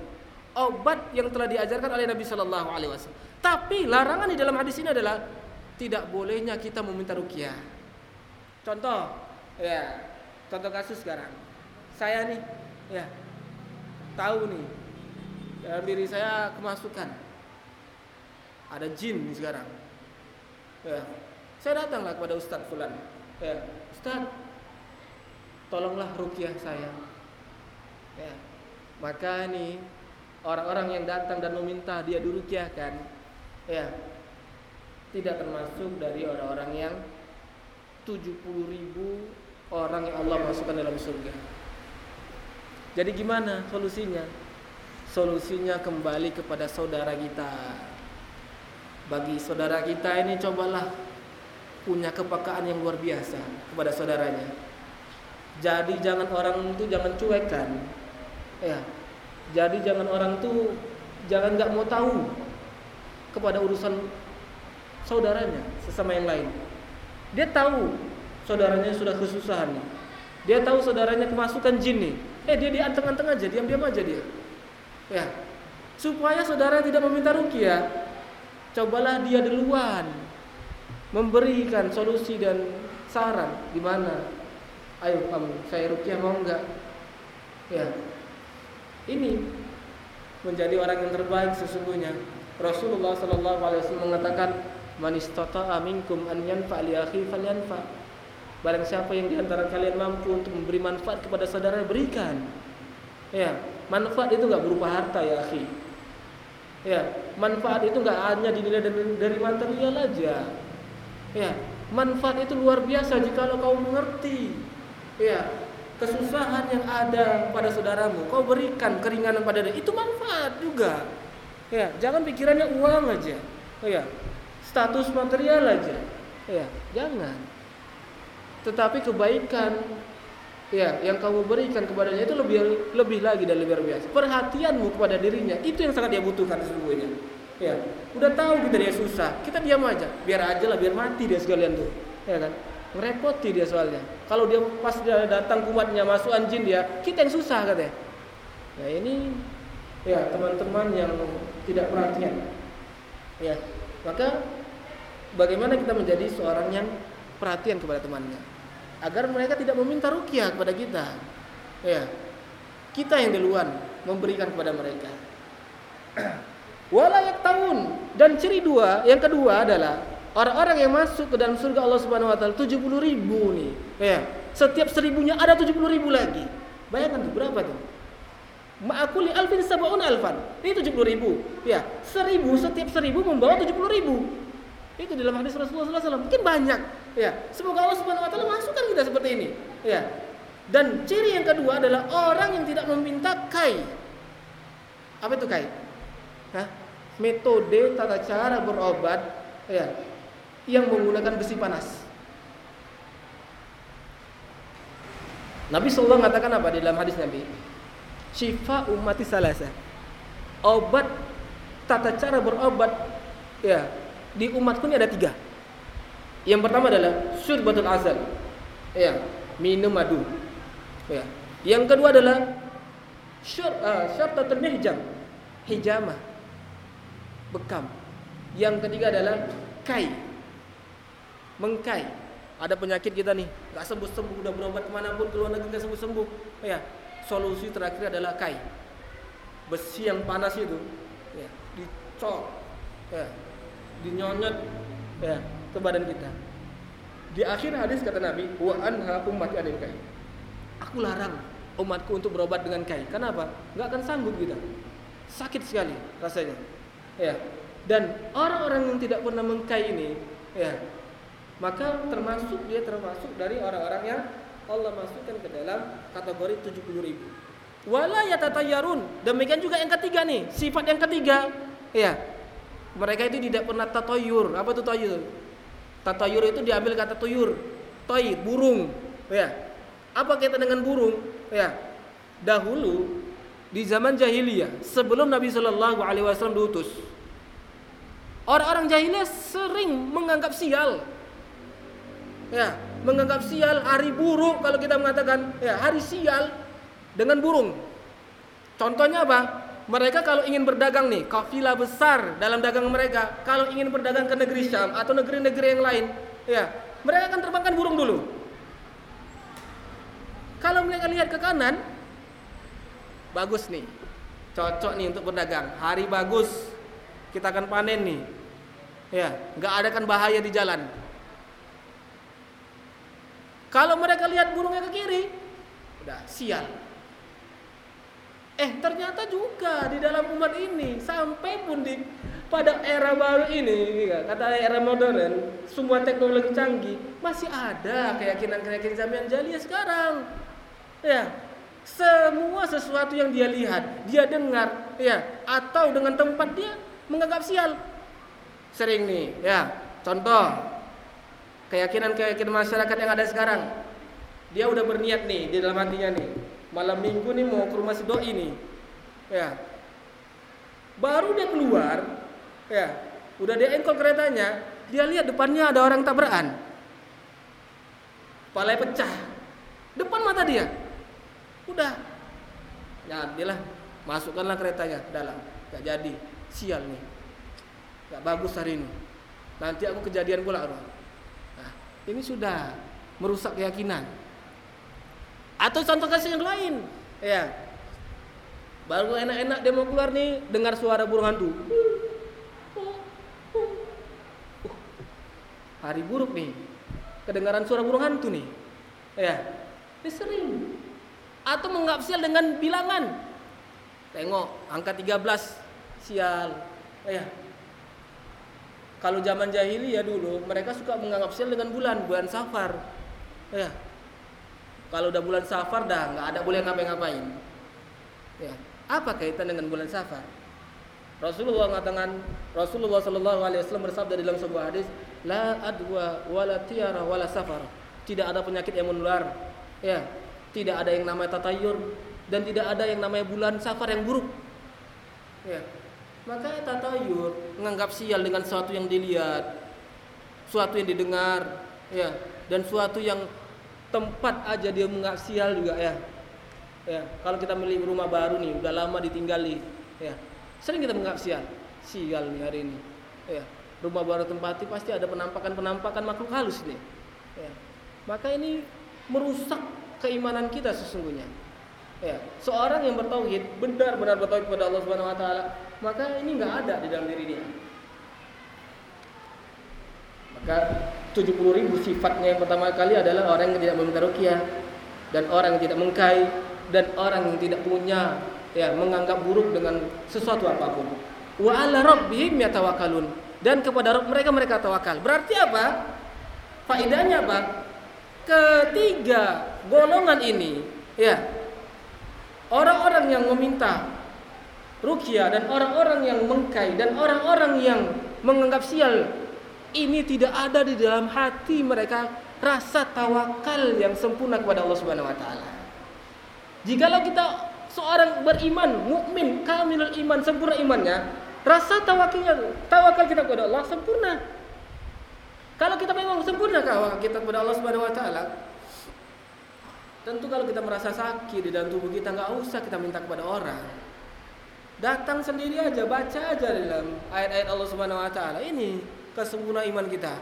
Obat yang telah diajarkan oleh Nabi Shallallahu alaihi wasallam. Tapi larangan di dalam hadis ini adalah tidak bolehnya kita meminta rukyah. Contoh, ya, contoh kasus sekarang. Saya nih, ya, tahu nih dalam diri saya kemasukan. Ada jin nih sekarang. Ya saya datanglah kepada Ustadz Fulan. Ya Ustadz tolonglah rukyah saya. Ya maka nih orang-orang yang datang dan meminta dia dirukyahkan ya tidak termasuk dari orang-orang yang 70 ribu orang yang Allah masukkan dalam surga jadi gimana solusinya solusinya kembali kepada saudara kita. Bagi saudara kita ini cobalah punya kepekaan yang luar biasa kepada saudaranya. Jadi jangan orang itu jangan cuekkan. Ya. Jadi jangan orang itu jangan nggak mau tahu kepada urusan saudaranya sesama yang lain. Dia tahu saudaranya sudah kesusahan. Dia tahu saudaranya kemasukan jin nih. Eh dia dianteng-anteng aja, diam-diam aja dia. Ya. Supaya saudara tidak meminta rukyah, cobalah dia duluan memberikan solusi dan saran di mana. Ayo kamu, saya rukyah mau enggak? Ya. Ini menjadi orang yang terbaik sesungguhnya. Rasulullah sallallahu alaihi wasallam mengatakan, "Man istata'a minkum an yanfa li akhi falyanfa." Barang siapa yang di antara kalian mampu untuk memberi manfaat kepada saudara, berikan. Ya, Manfaat itu nggak berupa harta ya, akhi. Ya, manfaat itu nggak hanya dinilai dari, dari material aja. Ya, manfaat itu luar biasa jika kau mengerti. Ya, kesusahan yang ada pada saudaramu, kau berikan keringanan pada dia, itu manfaat juga. Ya, jangan pikirannya uang aja. Ya, status material aja. Ya, jangan. Tetapi kebaikan ya yang kamu berikan kepadanya itu lebih lebih lagi dan lebih biasa. Perhatianmu kepada dirinya itu yang sangat dia butuhkan sesungguhnya. Ya, udah tahu kita dia susah, kita diam aja, biar aja lah, biar mati dia sekalian tuh, ya kan? Ngerepoti dia soalnya. Kalau dia pas dia datang kuatnya masuk anjing dia, kita yang susah katanya. Nah ini ya teman-teman yang tidak perhatian. Ya, maka bagaimana kita menjadi seorang yang perhatian kepada temannya? Agar mereka tidak meminta rukyah kepada kita. Ya. Kita yang duluan memberikan kepada mereka. Walayak tahun dan ciri dua yang kedua adalah orang-orang yang masuk ke dalam surga Allah Subhanahu Wa Taala 70 ribu nih. Ya. Setiap seribunya ada 70 ribu lagi. Bayangkan tuh berapa tuh? Ma'akuli alfin sab'un alfan. Ini 70 ribu. Ya, seribu setiap seribu membawa 70 ribu. Itu dalam hadis Rasulullah SAW. Mungkin banyak. Ya, semoga Allah Subhanahu Wa Taala masukkan kita seperti ini. Ya. Dan ciri yang kedua adalah orang yang tidak meminta kai. Apa itu kai? Hah? Metode tata cara berobat ya, yang menggunakan besi panas. Nabi SAW mengatakan apa di dalam hadis Nabi? Syifa umati salasa. Obat tata cara berobat ya di umatku ini ada tiga. Yang pertama adalah syurbatul azal. Ya, minum madu. Ya. Yang kedua adalah syur uh, syartatul mihjam. Hijamah. Bekam. Yang ketiga adalah kai. Mengkai. Ada penyakit kita nih, nggak sembuh-sembuh, udah berobat ke mana pun ke luar negeri nggak sembuh-sembuh. Ya, solusi terakhir adalah kai. Besi yang panas itu, ya, dicor, ya, dinyonyot ya ke badan kita. Di akhir hadis kata Nabi, wa anha ummati anil kai. Aku larang umatku untuk berobat dengan kai. Kenapa? Enggak akan sanggup kita. Sakit sekali rasanya. Ya. Dan orang-orang yang tidak pernah mengkai ini, ya, maka termasuk dia termasuk dari orang-orang yang Allah masukkan ke dalam kategori 70 ribu. Wala yatatayyarun. Demikian juga yang ketiga nih, sifat yang ketiga, ya, mereka itu tidak pernah tatoyur. Apa itu tatoyur? Tatoyur itu diambil kata tuyur. Toy, burung. Ya. Apa kaitan dengan burung? Ya. Dahulu di zaman jahiliyah sebelum Nabi Shallallahu Alaihi Wasallam diutus. Orang-orang jahiliyah sering menganggap sial, ya, menganggap sial hari buruk kalau kita mengatakan ya hari sial dengan burung. Contohnya apa? Mereka kalau ingin berdagang nih, kafilah besar dalam dagang mereka, kalau ingin berdagang ke negeri Syam atau negeri-negeri yang lain, ya, mereka akan terbangkan burung dulu. Kalau mereka lihat ke kanan, bagus nih. Cocok nih untuk berdagang. Hari bagus. Kita akan panen nih. Ya, nggak ada kan bahaya di jalan. Kalau mereka lihat burungnya ke kiri, udah sial. Eh ternyata juga di dalam umat ini sampai pun di pada era baru ini, kata era modern, semua teknologi canggih masih ada keyakinan-keyakinan zaman jahiliyah sekarang. Ya, semua sesuatu yang dia lihat, dia dengar, ya, atau dengan tempat dia menganggap sial. Sering nih, ya. Contoh keyakinan-keyakinan masyarakat yang ada sekarang. Dia udah berniat nih di dalam hatinya nih. Malam minggu nih mau ke rumah si doi nih. Ya. Baru dia keluar, ya. Udah dia engkol keretanya, dia lihat depannya ada orang tabrakan. Palanya pecah. Depan mata dia Udah. Jadilah, masukkanlah keretanya ke dalam. Gak jadi. Sial nih. Gak bagus hari ini. Nanti aku kejadian pula. Nah, ini sudah merusak keyakinan. Atau contoh kasih yang lain. Ya. Baru enak-enak dia mau keluar nih dengar suara burung hantu. hari buruk nih. Kedengaran suara burung hantu nih. Ya. Ini sering atau menganggap sial dengan bilangan. Tengok angka 13 sial. Ya. Kalau zaman jahiliyah dulu mereka suka menganggap sial dengan bulan, bulan Safar. Ya. Kalau udah bulan Safar dah nggak ada boleh ngapain-ngapain. Ya. Apa kaitan dengan bulan Safar? Rasulullah mengatakan Rasulullah Shallallahu Alaihi Wasallam bersabda dalam sebuah hadis, la adwa wala tiara wala safar. Tidak ada penyakit yang menular. Ya, tidak ada yang namanya tatayur dan tidak ada yang namanya bulan safar yang buruk. Ya. Maka tatayur menganggap sial dengan sesuatu yang dilihat, suatu yang didengar, ya, dan suatu yang tempat aja dia menganggap sial juga ya. Ya, kalau kita beli rumah baru nih, udah lama ditinggali, ya. Sering kita menganggap sial. Sial nih hari ini. Ya. Rumah baru tempati pasti ada penampakan-penampakan makhluk halus nih. Ya. Maka ini merusak keimanan kita sesungguhnya. Ya, seorang yang bertauhid benar-benar bertauhid kepada Allah Subhanahu wa taala, maka ini nggak ada di dalam diri dia. Maka 70 ribu sifatnya yang pertama kali adalah orang yang tidak meminta rukyah dan orang yang tidak mengkai dan orang yang tidak punya ya menganggap buruk dengan sesuatu apa pun. Wa ala rabbihim yatawakkalun dan kepada Rabb mereka mereka tawakal. Berarti apa? Faedahnya apa? Ketiga golongan ini, ya, orang-orang yang meminta rukyah dan orang-orang yang mengkai dan orang-orang yang menganggap sial ini tidak ada di dalam hati mereka rasa tawakal yang sempurna kepada Allah Subhanahu wa taala. Jikalau kita seorang beriman, mukmin, kamilul iman, sempurna imannya, rasa tawakalnya, tawakal kita kepada Allah sempurna. Kalau kita memang sempurna kawah kita kepada Allah Subhanahu wa taala, tentu kalau kita merasa sakit di dalam tubuh kita nggak usah kita minta kepada orang. Datang sendiri aja, baca aja dalam ayat-ayat Allah Subhanahu wa taala. Ini kesempurnaan iman kita.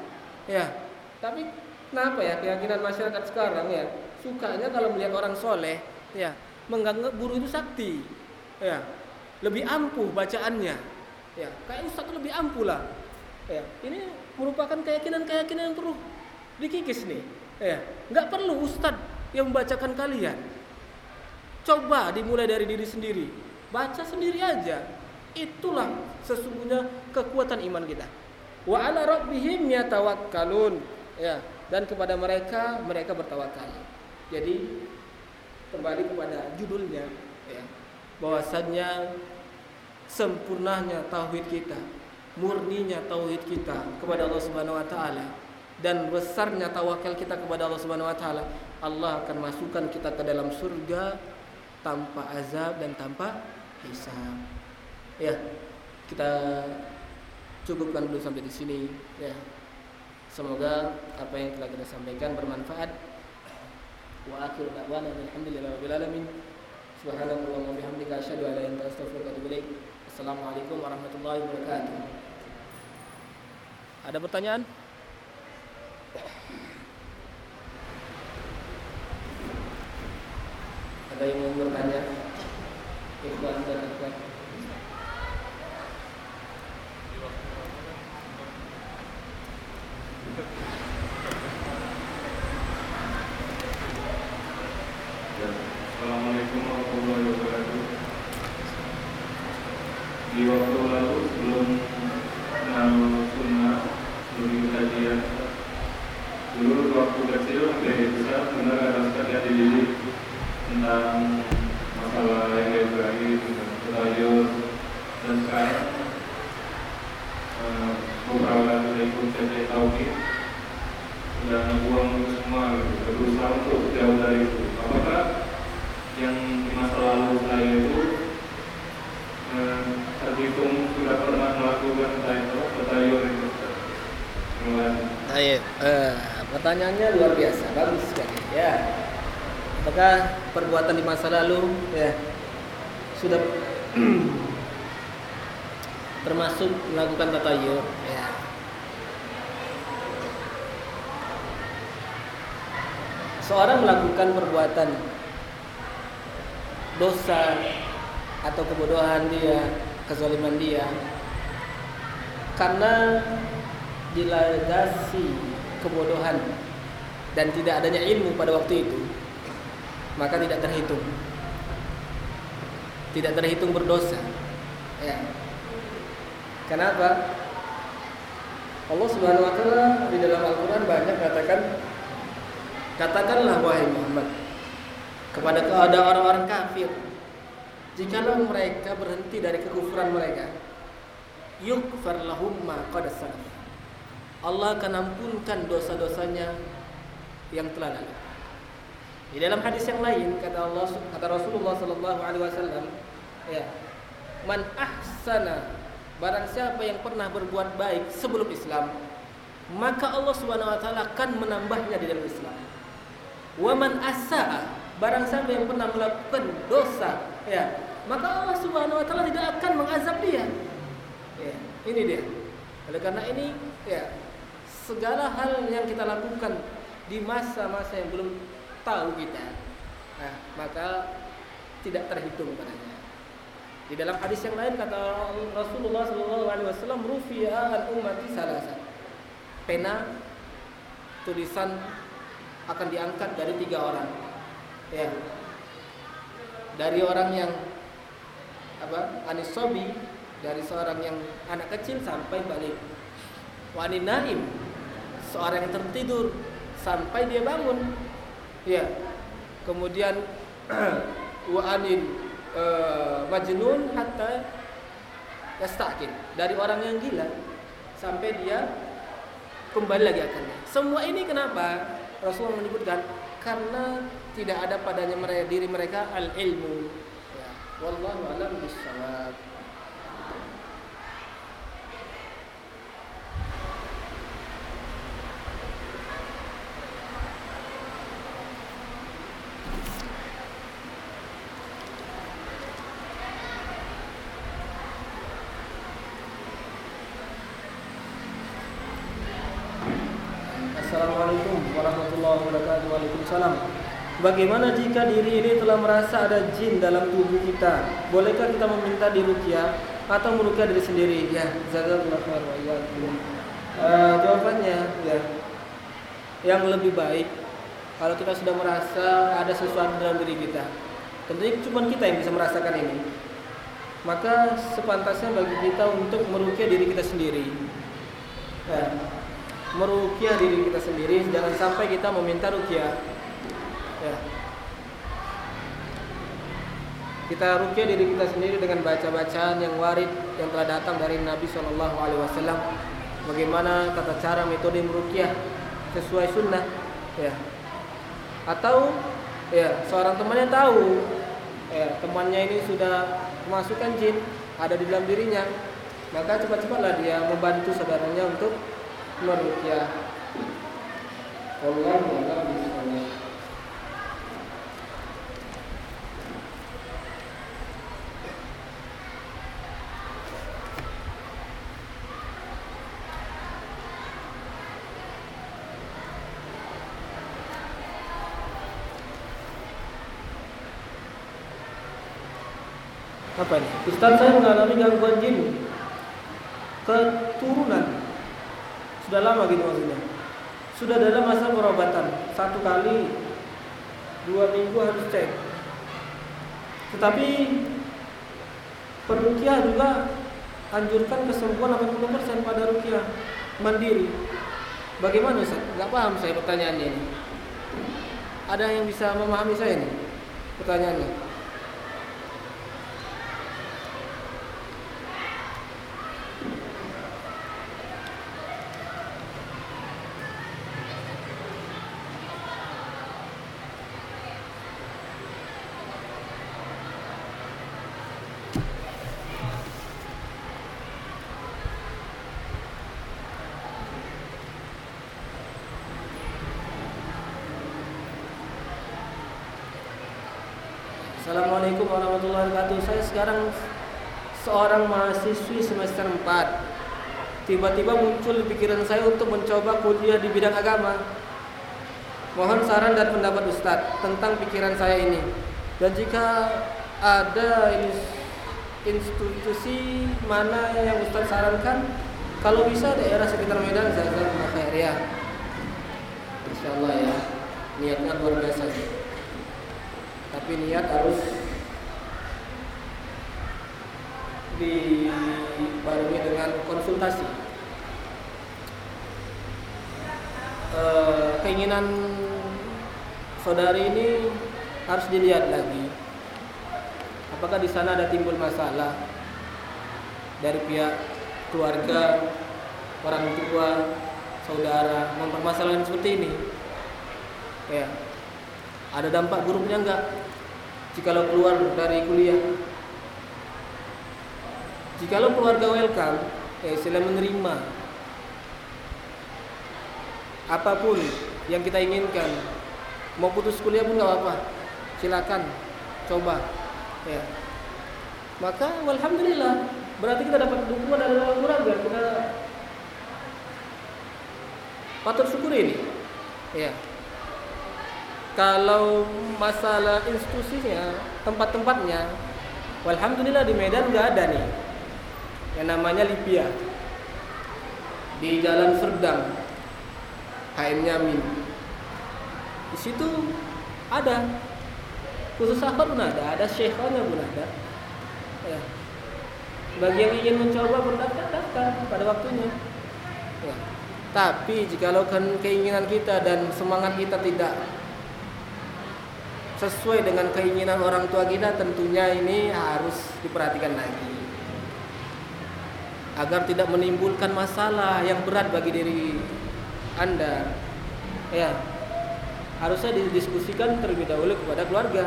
Ya. Tapi kenapa ya keyakinan masyarakat sekarang ya sukanya kalau melihat orang soleh ya menganggap guru itu sakti ya lebih ampuh bacaannya ya kayak ustaz itu lebih ampuh lah ya ini merupakan keyakinan-keyakinan yang perlu dikikis nih. Ya, nggak perlu ustadz yang membacakan kalian. Coba dimulai dari diri sendiri. Baca sendiri aja. Itulah sesungguhnya kekuatan iman kita. Wa ala rabbihim yatawakkalun. Ya, dan kepada mereka mereka bertawakal. Jadi kembali kepada judulnya ya. Bahwasannya sempurnanya tauhid kita murninya tauhid kita kepada Allah Subhanahu wa taala dan besarnya tawakal kita kepada Allah Subhanahu wa taala, Allah akan masukkan kita ke dalam surga tanpa azab dan tanpa hisab. Ya, kita cukupkan dulu sampai di sini ya. Semoga apa yang telah kita sampaikan bermanfaat. Wa akhir da'wana alhamdulillahi alamin. Subhanallahumma wa bihamdika asyhadu an la ilaha illa anta astaghfiruka wa. Assalamualaikum warahmatullahi wabarakatuh. Ada pertanyaan? Ada yang mau bertanya? Ikhwan dan akhwat. Assalamualaikum warahmatullahi wabarakatuh. Di waktu lalu sebelum kenal sunnah, sebelum kajian, dulu waktu kecil sampai besar benar ada sekali dididik tentang masalah yang dia berakhir, tentang terayur, dan sekarang eh, beberapa kali saya ikut saya tauhid sudah buang itu semua, gitu. berusaha untuk jauh dari itu. Apakah yang di masa lalu saya itu eh, terhitung sudah pernah melakukan tayo, tayo itu. Terima kasih. Baik, eh, pertanyaannya luar biasa, bagus sekali. Ya, apakah perbuatan di masa lalu ya sudah termasuk melakukan tatayur? Ya. Seorang melakukan perbuatan dosa atau kebodohan dia, kezaliman dia karena dilandasi kebodohan dan tidak adanya ilmu pada waktu itu maka tidak terhitung tidak terhitung berdosa ya kenapa Allah Subhanahu wa taala di dalam Al-Qur'an banyak katakan katakanlah wahai Muhammad kepada kepada orang-orang kafir jikalau mereka berhenti dari kekufuran mereka yukfar lahum ma qad salaf Allah akan ampunkan dosa-dosanya yang telah lalu. Di dalam hadis yang lain kata Allah kata Rasulullah sallallahu alaihi wasallam, ya. Man ahsana barang siapa yang pernah berbuat baik sebelum Islam, maka Allah Subhanahu wa taala akan menambahnya di dalam Islam. Wa man asaa barang siapa yang pernah melakukan dosa, ya, maka Allah Subhanahu wa taala tidak akan mengazab dia. Ya, ini dia. Oleh karena ini, ya, segala hal yang kita lakukan di masa-masa yang belum tahu kita, nah, maka tidak terhitung padanya. Di dalam hadis yang lain kata Rasulullah Shallallahu Alaihi Wasallam, "Rufiya al salasa." Pena tulisan akan diangkat dari tiga orang, ya, dari orang yang apa anisobi dari seorang yang anak kecil sampai balik. Wani naim seorang yang tertidur sampai dia bangun. Ya. Kemudian wa anil uh, majnun hatta yastakin. Dari orang yang gila sampai dia kembali lagi akannya semua ini kenapa? Rasulullah menyebutkan karena tidak ada padanya mereka, diri mereka al ilmu ya. Wallahu alam bisawab Assalamualaikum warahmatullahi wabarakatuh. Waalaikumsalam. Bagaimana jika diri ini telah merasa ada jin dalam tubuh kita? Bolehkah kita meminta dirukyah atau merukyah diri sendiri? Ya, jazakallahu khair wa. Uh, jawabannya ya. Yang lebih baik kalau kita sudah merasa ada sesuatu dalam diri kita. Tentunya cuma kita yang bisa merasakan ini. Maka sepantasnya bagi kita untuk merukyah diri kita sendiri. Ya, merukyah diri kita sendiri jangan sampai kita meminta rukyah ya. kita rukyah diri kita sendiri dengan baca-bacaan yang warid yang telah datang dari Nabi Shallallahu Alaihi Wasallam. Bagaimana tata cara metode merukyah sesuai sunnah ya. Atau ya seorang temannya tahu ya temannya ini sudah kemasukan jin ada di dalam dirinya maka cepat-cepatlah dia membantu saudaranya untuk merukyah. Allah a'lam apa ini? Ustaz saya mengalami gangguan jin keturunan. Sudah lama gitu maksudnya. Sudah dalam masa perobatan. Satu kali dua minggu harus cek. Tetapi perukiah juga anjurkan kesembuhan 80% pada rukiah mandiri. Bagaimana Ustaz? Gak paham saya pertanyaannya ini. Ada yang bisa memahami saya ini? Pertanyaannya. Warahmatullahi wabarakatuh. Saya sekarang seorang mahasiswi semester 4. Tiba-tiba muncul di pikiran saya untuk mencoba kuliah di bidang agama. Mohon saran dan pendapat Ustadz tentang pikiran saya ini. Dan jika ada institusi mana yang Ustadz sarankan, kalau bisa daerah sekitar Medan, saya akan ya. Insya Allah ya, niatnya luar biasa tapi niat harus dibarengi dengan konsultasi. E, keinginan saudari ini harus dilihat lagi. Apakah di sana ada timbul masalah dari pihak keluarga orang tua saudara mempermasalahkan seperti ini? Ya ada dampak buruknya enggak jikalau keluar dari kuliah. Jikalau keluarga welcome, eh sila menerima apa pun yang kita inginkan. Mau putus kuliah pun nggak apa-apa. Silakan coba. Ya. Maka alhamdulillah berarti kita dapat dukungan dari keluarga. Kita patut syukur ini. Ya kalau masalah institusinya tempat-tempatnya Alhamdulillah di Medan nggak ada nih yang namanya Lipia di Jalan Serdang. HM Nyamin di situ ada. Khusus apa pun ada. Ada syekhnya pun ada. Ya. bagi yang ingin mencoba berdaftar daftar pada waktunya. Ya. tapi jikalau kan keinginan kita dan semangat kita tidak sesuai dengan keinginan orang tua kita tentunya ini harus diperhatikan lagi agar tidak menimbulkan masalah yang berat bagi diri Anda. Ya. Harusnya didiskusikan terlebih dahulu kepada keluarga.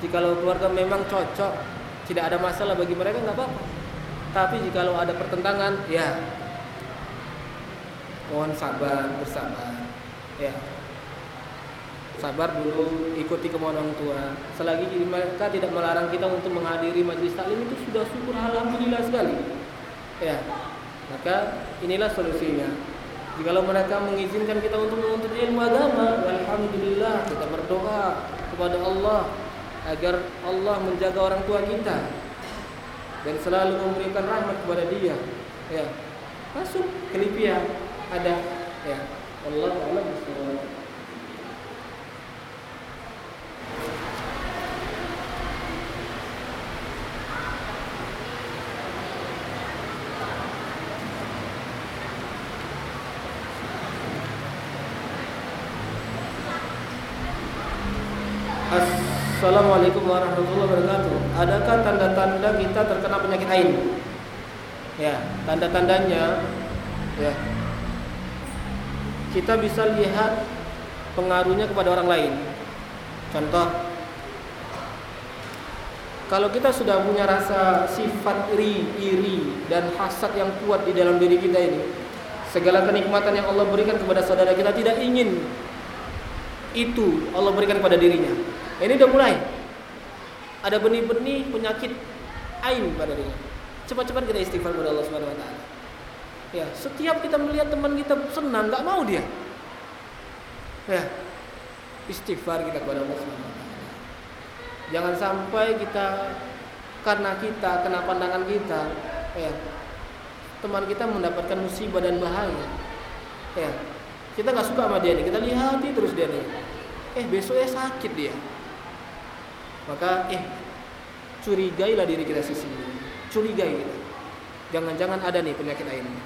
Jikalau keluarga memang cocok, tidak ada masalah bagi mereka nggak apa-apa. Tapi jikalau ada pertentangan, ya mohon sabar bersabar. Ya, sabar dulu ikuti kemauan orang tua selagi mereka tidak melarang kita untuk menghadiri majelis taklim itu sudah syukur alhamdulillah sekali ya maka inilah solusinya. Jikalau mereka mengizinkan kita untuk menuntut ilmu agama alhamdulillah kita berdoa kepada Allah agar Allah menjaga orang tua kita dan selalu memberikan rahmat kepada dia. Ya masuk ke Libya ada. Ya Allah Allah Assalamualaikum warahmatullahi wabarakatuh. Adakah tanda-tanda kita terkena penyakit ain? Ya, tanda-tandanya ya. Kita bisa lihat pengaruhnya kepada orang lain. Contoh kalau kita sudah punya rasa sifat iri, iri dan hasad yang kuat di dalam diri kita ini, segala kenikmatan yang Allah berikan kepada saudara kita tidak ingin itu Allah berikan kepada dirinya. Ini udah mulai. Ada benih-benih penyakit ain pada dirinya. Cepat-cepat kita istighfar kepada Allah Subhanahu wa taala. Ya, setiap kita melihat teman kita senang, nggak mau dia. Ya, istighfar kita kepada Allah Subhanahu wa taala. Jangan sampai kita karena kita kena pandangan kita, ya, teman kita mendapatkan musibah dan bahaya. Ya, kita nggak suka sama dia nih, kita lihati terus dia nih. Eh besoknya sakit dia. Maka eh curigailah diri kita sesungguhnya. Curigai kita. Jangan-jangan ada nih penyakit a'lam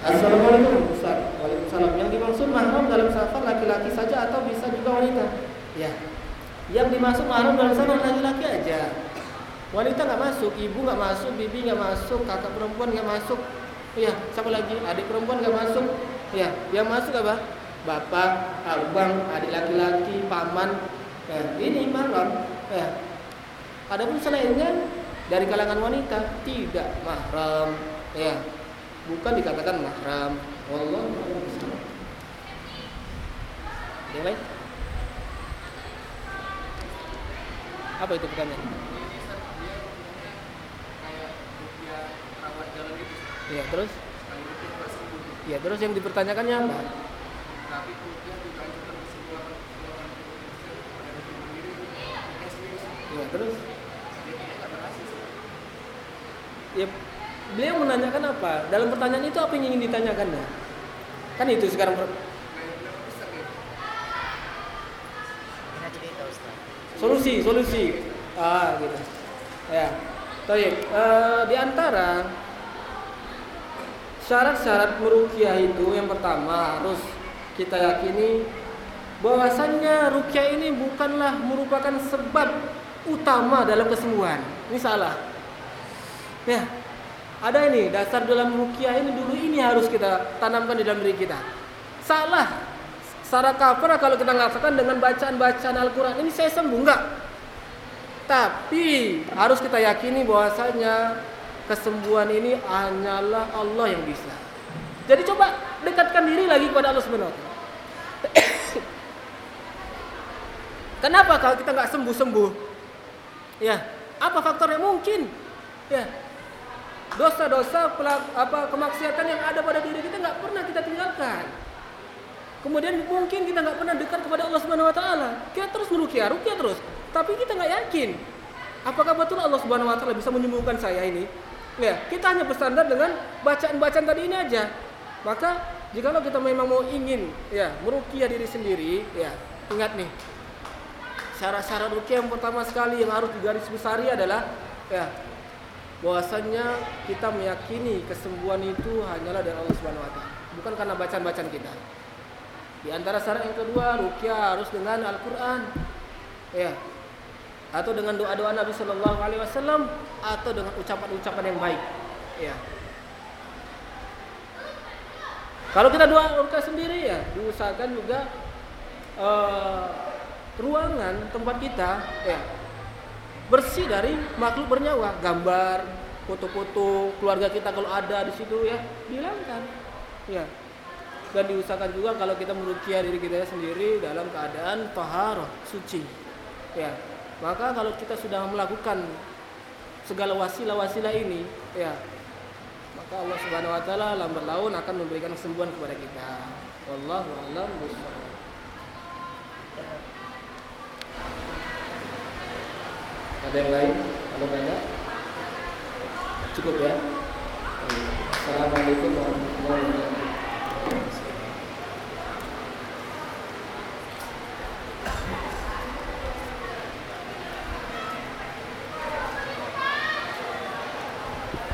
Assalamualaikum Ustaz Waalaikumsalam Yang dimaksud mahram dalam safar laki-laki saja atau bisa juga wanita? Ya Yang dimaksud mahram dalam safar laki-laki aja Wanita nggak masuk, ibu nggak masuk, bibi nggak masuk, kakak perempuan nggak masuk Iya, siapa lagi? Adik perempuan nggak masuk Ya, yang masuk apa? Bapak, abang, adik laki-laki, paman ya, Ini mahram ya. Adapun selainnya dari kalangan wanita tidak mahram ya bukan dikatakan mahram. Allah Yang? Apa itu pertanyaan? Iya, terus? Iya, terus yang dipertanyakannya apa? Iya, terus? Ya, beliau menanyakan apa? Dalam pertanyaan itu apa yang ingin ditanyakannya? Kan itu sekarang per... solusi, solusi. Ah, gitu. Ya. Baik, uh, di antara syarat-syarat merukyah itu yang pertama harus kita yakini bahwasannya rukyah ini bukanlah merupakan sebab utama dalam kesembuhan. Ini salah. Ya, ada ini dasar dalam rukyah ini dulu ini harus kita tanamkan di dalam diri kita. Salah. Secara kafir kalau kita mengatakan dengan bacaan-bacaan Al-Quran ini saya sembuh enggak. Tapi harus kita yakini bahwasanya kesembuhan ini hanyalah Allah yang bisa. Jadi coba dekatkan diri lagi kepada Allah Subhanahu Kenapa kalau kita nggak sembuh-sembuh? Ya, apa faktornya mungkin? Ya, dosa-dosa apa kemaksiatan yang ada pada diri kita nggak pernah kita tinggalkan. Kemudian mungkin kita nggak pernah dekat kepada Allah Subhanahu Wa Taala. Kita terus merukia, rukia terus. Tapi kita nggak yakin. Apakah betul Allah Subhanahu Wa Taala bisa menyembuhkan saya ini? Ya, kita hanya bersandar dengan bacaan-bacaan tadi ini aja. Maka jika kita memang mau ingin ya merukia diri sendiri, ya ingat nih syarat-syarat rukia yang pertama sekali yang harus digaris besari adalah ya bahwasannya kita meyakini kesembuhan itu hanyalah dari Allah Subhanahu wa taala, bukan karena bacaan-bacaan kita. Di antara syarat yang kedua, rukyah harus dengan Al-Qur'an. Ya. Atau dengan doa-doa Nabi Shallallahu alaihi wasallam atau dengan ucapan-ucapan yang baik. Ya. Kalau kita doa rukyah sendiri ya, diusahakan juga uh, ruangan tempat kita ya bersih dari makhluk bernyawa, gambar, foto-foto keluarga kita kalau ada di situ ya, hilangkan. Ya. Dan diusahakan juga kalau kita merukia diri kita sendiri dalam keadaan taharah, suci. Ya. Maka kalau kita sudah melakukan segala wasilah-wasilah ini, ya, maka Allah Subhanahu wa taala lambat laun akan memberikan kesembuhan kepada kita. Wallahu a'lam. Ada yang lain? Kalau banyak? Cukup ya. Assalamualaikum warahmatullahi wabarakatuh.